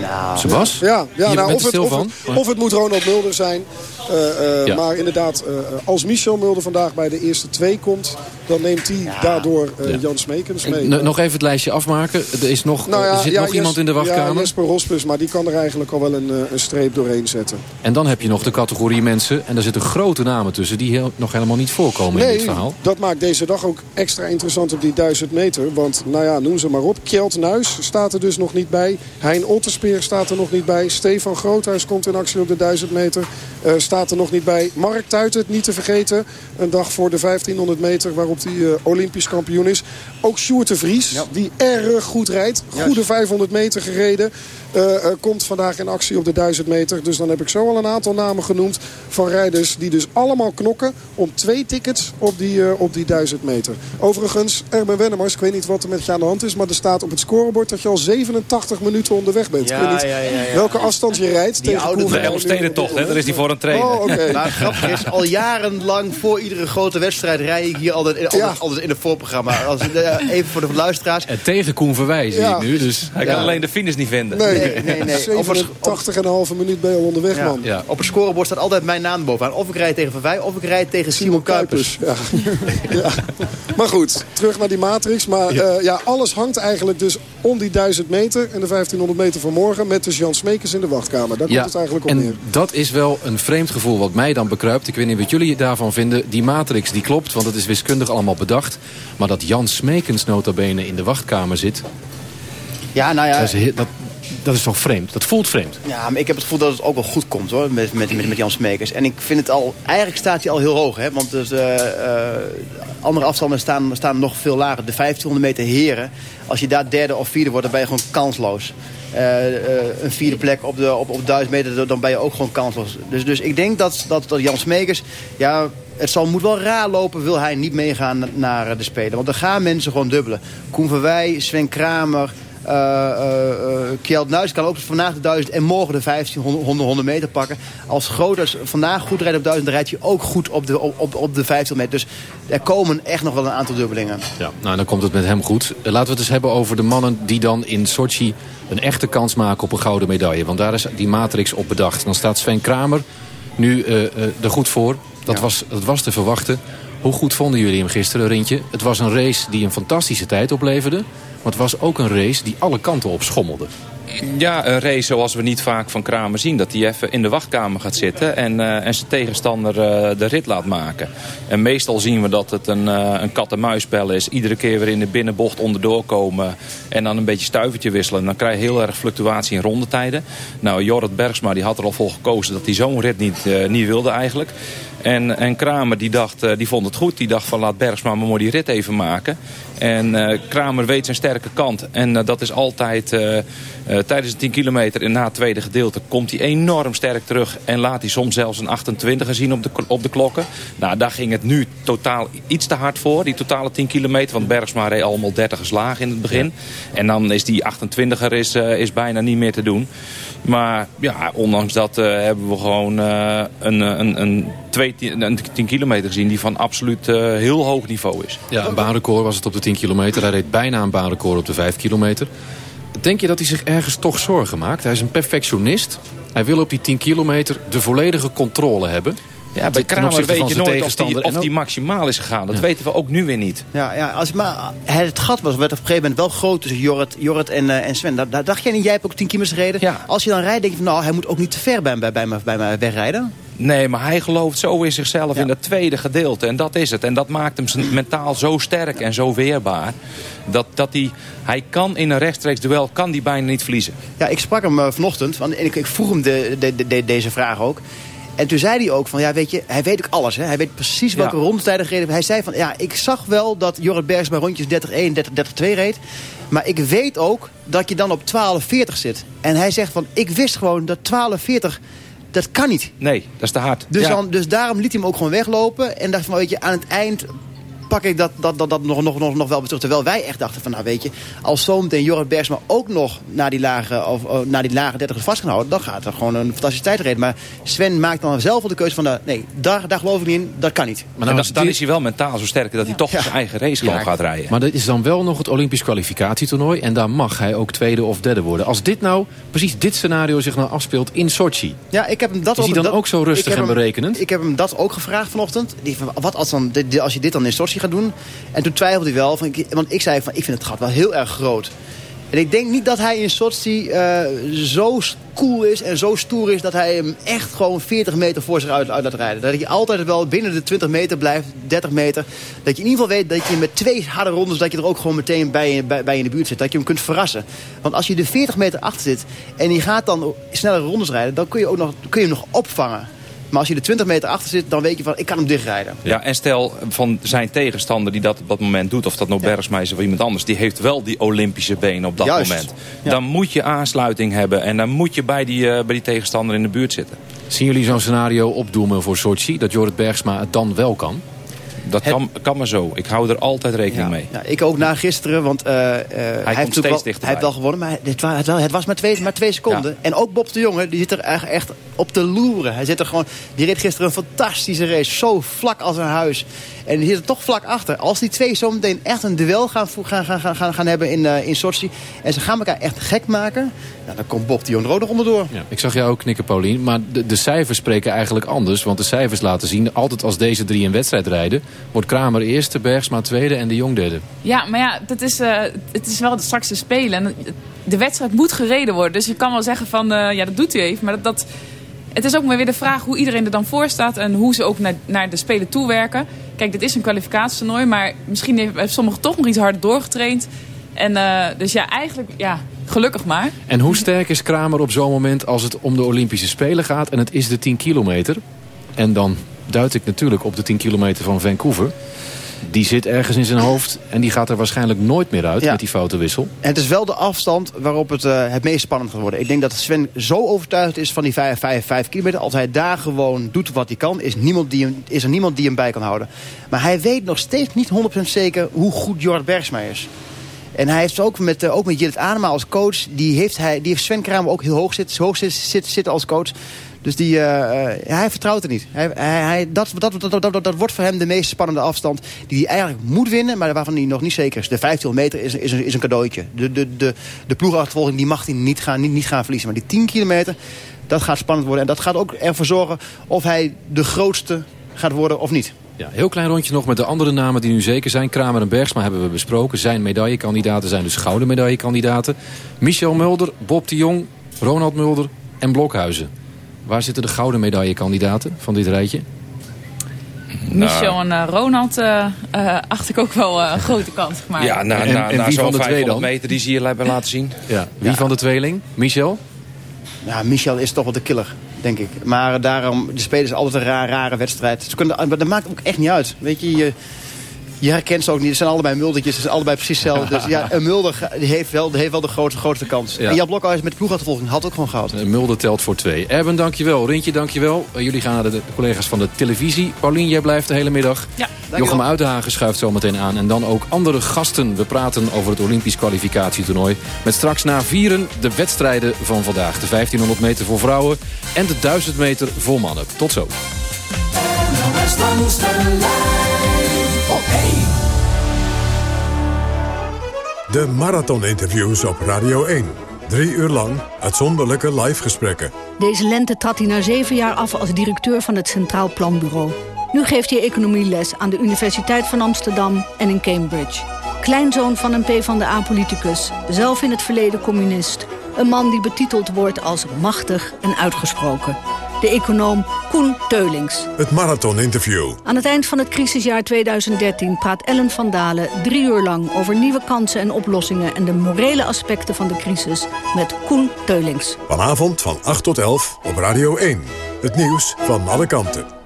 Speaker 8: Nou,
Speaker 4: Sebas?
Speaker 5: Ja, ja nou, of, het, of, het, of, het, moet Ronald Mulder zijn. Uh, uh, ja. Maar inderdaad, uh, als Michel Mulder vandaag bij de eerste twee komt... dan neemt hij ja. daardoor ja. Jan Smekens mee.
Speaker 4: nog even het lijstje afmaken. Er, is nog, nou er zit nog iemand in de wachtkamer.
Speaker 5: Ja, Jesper Rospus, maar die kan er eigenlijk al wel een, een, streep doorheen zetten.
Speaker 4: En dan heb je nog de categorie mensen. En daar zitten grote namen tussen die heel, nog helemaal niet voorkomen
Speaker 5: nee,
Speaker 4: in dit verhaal.
Speaker 5: dat maakt deze dag ook extra interessant op die duizend meter. Want, nou ja, noem ze maar op. Kjeld Nuis staat er dus nog niet bij. Hein Otterspeer staat er nog niet bij. Stefan Groothuis komt in actie op de 1000 meter. Uh, staat er nog niet bij. Mark Tuitert, niet te vergeten. Een dag voor de 1500 meter waarop hij uh, Olympisch kampioen is. Ook Sjoerd de Vries, ja. die erg goed rijdt. Goede 500 meter gereden. Uh, uh, komt vandaag in actie op de 1000 meter. Dus dan heb ik zo al een aantal namen genoemd van rijders die dus allemaal knokken om twee tickets op die, uh, op die 1000 meter. Overigens, Erben Wennemars, ik weet niet wat er met je aan de hand is, maar er staat op het scorebord dat je al 87 minuten onderweg bent.
Speaker 8: Ja,
Speaker 5: ik weet niet
Speaker 8: ja, ja,
Speaker 5: welke afstand je rijdt.
Speaker 8: Die
Speaker 5: tegen
Speaker 8: oude
Speaker 7: de Elfstedentocht, hè? Daar is hij voor een trainer.
Speaker 5: Oh, okay.
Speaker 8: Maar grappig is, al jarenlang voor iedere grote wedstrijd rij ik hier altijd, altijd in het voorprogramma. Als, even voor de luisteraars.
Speaker 4: En tegen Koen Verwij zie ik nu. Dus.
Speaker 7: Hij kan alleen de finish niet vinden.
Speaker 5: Nee, nee, nee. nee. [laughs] 87,5 minuut ben je al onderweg,
Speaker 8: ja.
Speaker 5: man.
Speaker 8: Ja. Op het scorebord staat altijd mijn naam bovenaan. Of ik rijd tegen Verwij, of ik rijd tegen Simon Kuipers.
Speaker 5: Ja. [laughs] ja. Maar goed, terug naar die matrix. Maar ja. Uh, ja, alles hangt eigenlijk dus om die 1000 meter en de 1500 meter van morgen... met dus Jan Smekers in de wachtkamer. Daar komt het eigenlijk op
Speaker 4: en
Speaker 5: neer.
Speaker 4: dat is wel een vreemd gevoel wat mij dan bekruipt. Ik weet niet wat jullie daarvan vinden. Die matrix die klopt, want het is wiskundig allemaal bedacht. Maar dat Jan Smekens nota bene in de wachtkamer zit...
Speaker 8: Ja, nou ja...
Speaker 4: Dat, is, dat, dat is toch vreemd? Dat voelt vreemd.
Speaker 8: Ja, maar ik heb het gevoel dat het ook wel goed komt hoor, met, met, met, met Jan Smekers. En ik vind het al, eigenlijk staat hij al heel hoog. Hè? Want dus, uh, uh, andere afstanden staan, staan nog veel lager. De 1500 meter heren, als je daar derde of vierde wordt, dan ben je gewoon kansloos. Uh, een vierde plek op de op, op 1000 meter, dan ben je ook gewoon kansloos. Dus, dus ik denk dat, dat, dat Jan Smekers, ja, het zal, moet wel raar lopen, wil hij niet meegaan naar de Spelen. Want er gaan mensen gewoon dubbelen. Koen Verwij, Sven Kramer, Kjeld Nuis kan ook vandaag de 1000 en morgen de 1500 100 meter pakken. Als Groters vandaag goed rijdt op 1000, dan rijdt hij ook goed op de, op, op de 15 meter. Dus er komen echt nog wel een aantal dubbelingen.
Speaker 4: Ja, nou dan komt het met hem goed. Laten we het eens hebben over de mannen die dan in Sochi een echte kans maken op een gouden medaille. Want daar is die matrix op bedacht. Dan staat Sven Kramer nu uh, uh, er goed voor. Dat, ja. was, dat was te verwachten. Hoe goed vonden jullie hem gisteren, Rintje? Het was een race die een fantastische tijd opleverde. Maar het was ook een race die alle kanten op schommelde.
Speaker 7: Ja, een race zoals we niet vaak van Kramer zien. Dat hij even in de wachtkamer gaat zitten en, uh, en zijn tegenstander uh, de rit laat maken. En meestal zien we dat het een, uh, een kat-en-muisspel is. Iedere keer weer in de binnenbocht onderdoor komen. En dan een beetje stuivertje wisselen. Dan krijg je heel erg fluctuatie in rondetijden. Nou, Jorrit Bergsma die had er al voor gekozen dat hij zo'n rit niet, niet wilde eigenlijk. En, en Kramer die, dacht, eh, die vond het goed. Die dacht van laat Bergsma maar mooi die rit even maken. En uh, Kramer weet zijn sterke kant. En uh, dat is altijd uh, tijdens de 10 kilometer en na het tweede gedeelte... komt hij enorm sterk terug. En laat hij soms zelfs een 28 zien op de, op de klokken. Nou, daar ging het nu totaal iets te hard voor. Die totale 10 kilometer. Want Bergsma reed allemaal 30 slagen in het begin. En dan is die 28er is, is bijna niet meer te doen. Maar ja, ondanks dat hebben we gewoon een, een, een, twee, een 10 kilometer gezien... die van absoluut heel hoog niveau is.
Speaker 4: Ja, een baanrecord was het op de 10 kilometer. Hij reed bijna een baanrecord op de 5 kilometer. Denk je dat hij zich ergens toch zorgen maakt? Hij is een perfectionist. Hij wil op die 10 kilometer de volledige controle hebben.
Speaker 7: Ja, bij Kramer weet je nooit of die, of die maximaal is gegaan. Dat weten we ook nu weer niet.
Speaker 8: Ja, ja als, maar het gat was, werd op een gegeven moment wel groot tussen Jorrit, Jorrit en, uh, en Sven. Daar, dacht jij niet, jij hebt ook 10 kilometer gereden. Ja. Als je dan rijdt, denk je van nou, hij moet ook niet te ver bij, bij, bij, bij mij wegrijden.
Speaker 7: Nee, maar hij gelooft zo in zichzelf in dat tweede gedeelte. En dat is het. En dat maakt hem [clears throat] mentaal zo sterk en zo weerbaar. Dat, dat hij, hij kan in een rechtstreeks duel kan die bijna niet verliezen.
Speaker 8: Ja, ik sprak hem uh, vanochtend. Want ik, ik vroeg hem de, de, de, deze vraag ook. En toen zei hij ook van, ja weet je, hij weet ook alles. Hè? Hij weet precies welke ja. rondetijden gereden Hij zei van, ja, ik zag wel dat Jorrit Bergs bij rondjes 30-1, 30-2 reed. Maar ik weet ook dat je dan op 12-40 zit. En hij zegt van, ik wist gewoon dat 12-40 dat kan niet.
Speaker 7: Nee, dat is te hard.
Speaker 8: Dus, dan, dus daarom liet hij hem ook gewoon weglopen. En dacht van, weet je, aan het eind pak ik dat, dat, dat, dat nog, nog, nog, nog wel terug. Terwijl wij echt dachten van, nou weet je... als zometeen Jorrit Bergsma ook nog naar die lage, of, uh, naar die lage 30 vast gaan houden... dan gaat er gewoon een fantastische tijd reden. Maar Sven maakt dan zelf wel de keuze van... Nou, nee, daar, daar geloof ik niet in, dat kan niet.
Speaker 7: Maar dan, dan is hij wel mentaal zo sterk dat hij toch zijn eigen race gewoon gaat rijden.
Speaker 4: Maar dat is dan wel nog het Olympisch kwalificatietoernooi... en daar mag hij ook tweede of derde worden. Als dit nou, precies dit scenario zich nou afspeelt in Sochi...
Speaker 8: Ja, ik heb hem dat
Speaker 4: is hij dan ook zo rustig en berekenend?
Speaker 8: ik heb hem dat ook gevraagd vanochtend. Die, wat als, dan, als je dit dan in Sochi gaat doen... En toen twijfelde hij wel, van, want ik zei van, ik vind het gat wel heel erg groot. En ik denk niet dat hij in Sochi uh, zo cool is en zo stoer is... dat hij hem echt gewoon 40 meter voor zich uit, uit laat rijden. Dat hij altijd wel binnen de 20 meter blijft, 30 meter. Dat je in ieder geval weet dat je met twee harde rondes... dat je er ook gewoon meteen bij, bij, in de buurt zit. Dat je hem kunt verrassen. Want als je er 40 meter achter zit en die gaat dan snellere rondes rijden... dan kun je, ook nog, kun je hem nog opvangen. Maar als je er 20 meter achter zit, dan weet je van, ik kan hem dichtrijden.
Speaker 7: Ja, en stel van zijn tegenstander die dat op dat moment doet... of dat nou Bergsma is of iemand anders... die heeft wel die Olympische benen op dat moment. Dan moet je aansluiting hebben. En dan moet je bij die, uh, bij die tegenstander in de buurt zitten.
Speaker 4: Zien jullie zo'n scenario opdoemen voor Sochi? Dat Jorrit Bergsma het dan wel kan?
Speaker 7: Dat kan, kan maar zo. Ik hou er altijd rekening mee.
Speaker 8: Ja, ik ook na gisteren, want uh, uh, hij, hij, heeft wel, hij heeft wel gewonnen. Maar het, het, het was maar twee, maar twee seconden. En ook Bob de Jonge, die zit er echt op te loeren. Hij zit er gewoon, die reed gisteren een fantastische race. Zo vlak als een huis. En die zit er toch vlak achter. Als die twee zometeen echt een duel gaan, gaan, gaan, gaan, gaan hebben in, uh, in Sochi... en ze gaan elkaar echt gek maken... Nou, dan komt Bob de Jong er onderdoor.
Speaker 4: Ja, ik zag jou ook knikken, Paulien. Maar de, de cijfers spreken eigenlijk anders. Want de cijfers laten zien... altijd als deze drie een wedstrijd rijden... wordt Kramer eerste, Bergsma tweede en de Jong derde.
Speaker 6: Ja, maar ja, dat is, uh, het is wel straks te spelen. de wedstrijd moet gereden worden. Dus je kan wel zeggen van... Uh, ja, dat doet u even. Maar dat... dat het is ook maar weer de vraag hoe iedereen er dan voor staat... en hoe ze ook naar, naar de Spelen toewerken. Kijk, dit is een kwalificatietoernooi... maar misschien heeft sommigen toch nog iets harder doorgetraind. En uh, dus ja, eigenlijk, ja, gelukkig maar.
Speaker 4: En hoe sterk is Kramer op zo'n moment als het om de Olympische Spelen gaat... en het is de 10 kilometer? En dan duid ik natuurlijk op de 10 kilometer van Vancouver die zit ergens in zijn hoofd en die gaat er waarschijnlijk nooit meer uit met die foute wissel.
Speaker 8: En het is wel de afstand waarop het uh, het meest spannend gaat worden. Ik denk dat Sven zo overtuigd is van die 5, 5, 5 kilometer. Als hij daar gewoon doet wat hij kan, is, niemand die hem, is er niemand die hem bij kan houden. Maar hij weet nog steeds niet 100% zeker hoe goed Jorrit Bergsma is. En hij heeft ook met, uh, ook met Jillet Adema als coach... die heeft, hij, die heeft Sven Kramer ook heel hoog zitten, hoog zitten, zitten als coach... Dus die, uh, hij vertrouwt er niet. Hij, hij, dat, dat, dat, dat, wordt voor hem de meest spannende afstand die hij eigenlijk moet winnen, maar waarvan hij nog niet zeker is. De 15 meter is, is, is een cadeautje. De, de, de, de ploegachtervolging die mag hij niet gaan, niet gaan verliezen. Maar die 10 kilometer, dat gaat spannend worden. En dat gaat ook ervoor zorgen of hij de grootste gaat worden of niet.
Speaker 4: Ja, heel klein rondje nog met de andere namen die nu zeker zijn. Kramer en Bergsma hebben we besproken. Zijn medaillekandidaten zijn dus gouden medaillekandidaten. Michel Mulder, Bob de Jong, Ronald Mulder en Blokhuizen. Waar zitten de gouden medaillekandidaten van dit rijtje?
Speaker 6: Michel en uh, Ronald uh, uh, acht ik ook wel een grote kans gemaakt.
Speaker 7: Ja, na, en, na, en, na zo'n 500 meter die ze hier hebben laten zien.
Speaker 4: Ja. Wie ja. van de tweeling? Michel?
Speaker 8: Ja, Michel is toch wel de killer. denk ik. Maar daarom, de spelen is altijd een raar, rare wedstrijd. Ze kunnen, maar dat maakt ook echt niet uit. Weet je, je je herkent ze ook niet. Het zijn allebei muldertjes. Ze zijn allebei precies hetzelfde. Dus ja, een mulder heeft, wel, heeft wel de grootste, grootste kans. Ja. En Jan Blokhuis met de ploegachtervolging had ook gewoon gehad.
Speaker 4: Een mulder telt voor twee. Erben, dankjewel. Rintje, dankjewel. Uh, jullie gaan naar de, collega's van de televisie. Paulien, jij blijft de hele middag. Ja, Jochem Uitenhagen schuift zo meteen aan. En dan ook andere gasten. We praten over het Olympisch kwalificatietoernooi. Met straks na vieren de wedstrijden van vandaag. De 1500 meter voor vrouwen en de 1000 meter voor mannen. Tot zo.
Speaker 10: De marathoninterviews op Radio 1. Drie uur lang uitzonderlijke live gesprekken.
Speaker 12: Deze lente trad hij na zeven jaar af als directeur van het Centraal Planbureau. Nu geeft hij economieles aan de Universiteit van Amsterdam en in Cambridge. Kleinzoon van een PvdA-politicus, zelf in het verleden communist. Een man die betiteld wordt als machtig en uitgesproken de econoom Koen Teulings.
Speaker 10: Het marathoninterview.
Speaker 12: Aan het eind van het crisisjaar 2013 praat Ellen van Dalen drie uur lang... over nieuwe kansen en oplossingen en de morele aspecten van de crisis... met Koen Teulings.
Speaker 10: Vanavond van 8 tot 11 op Radio 1. Het nieuws van alle kanten.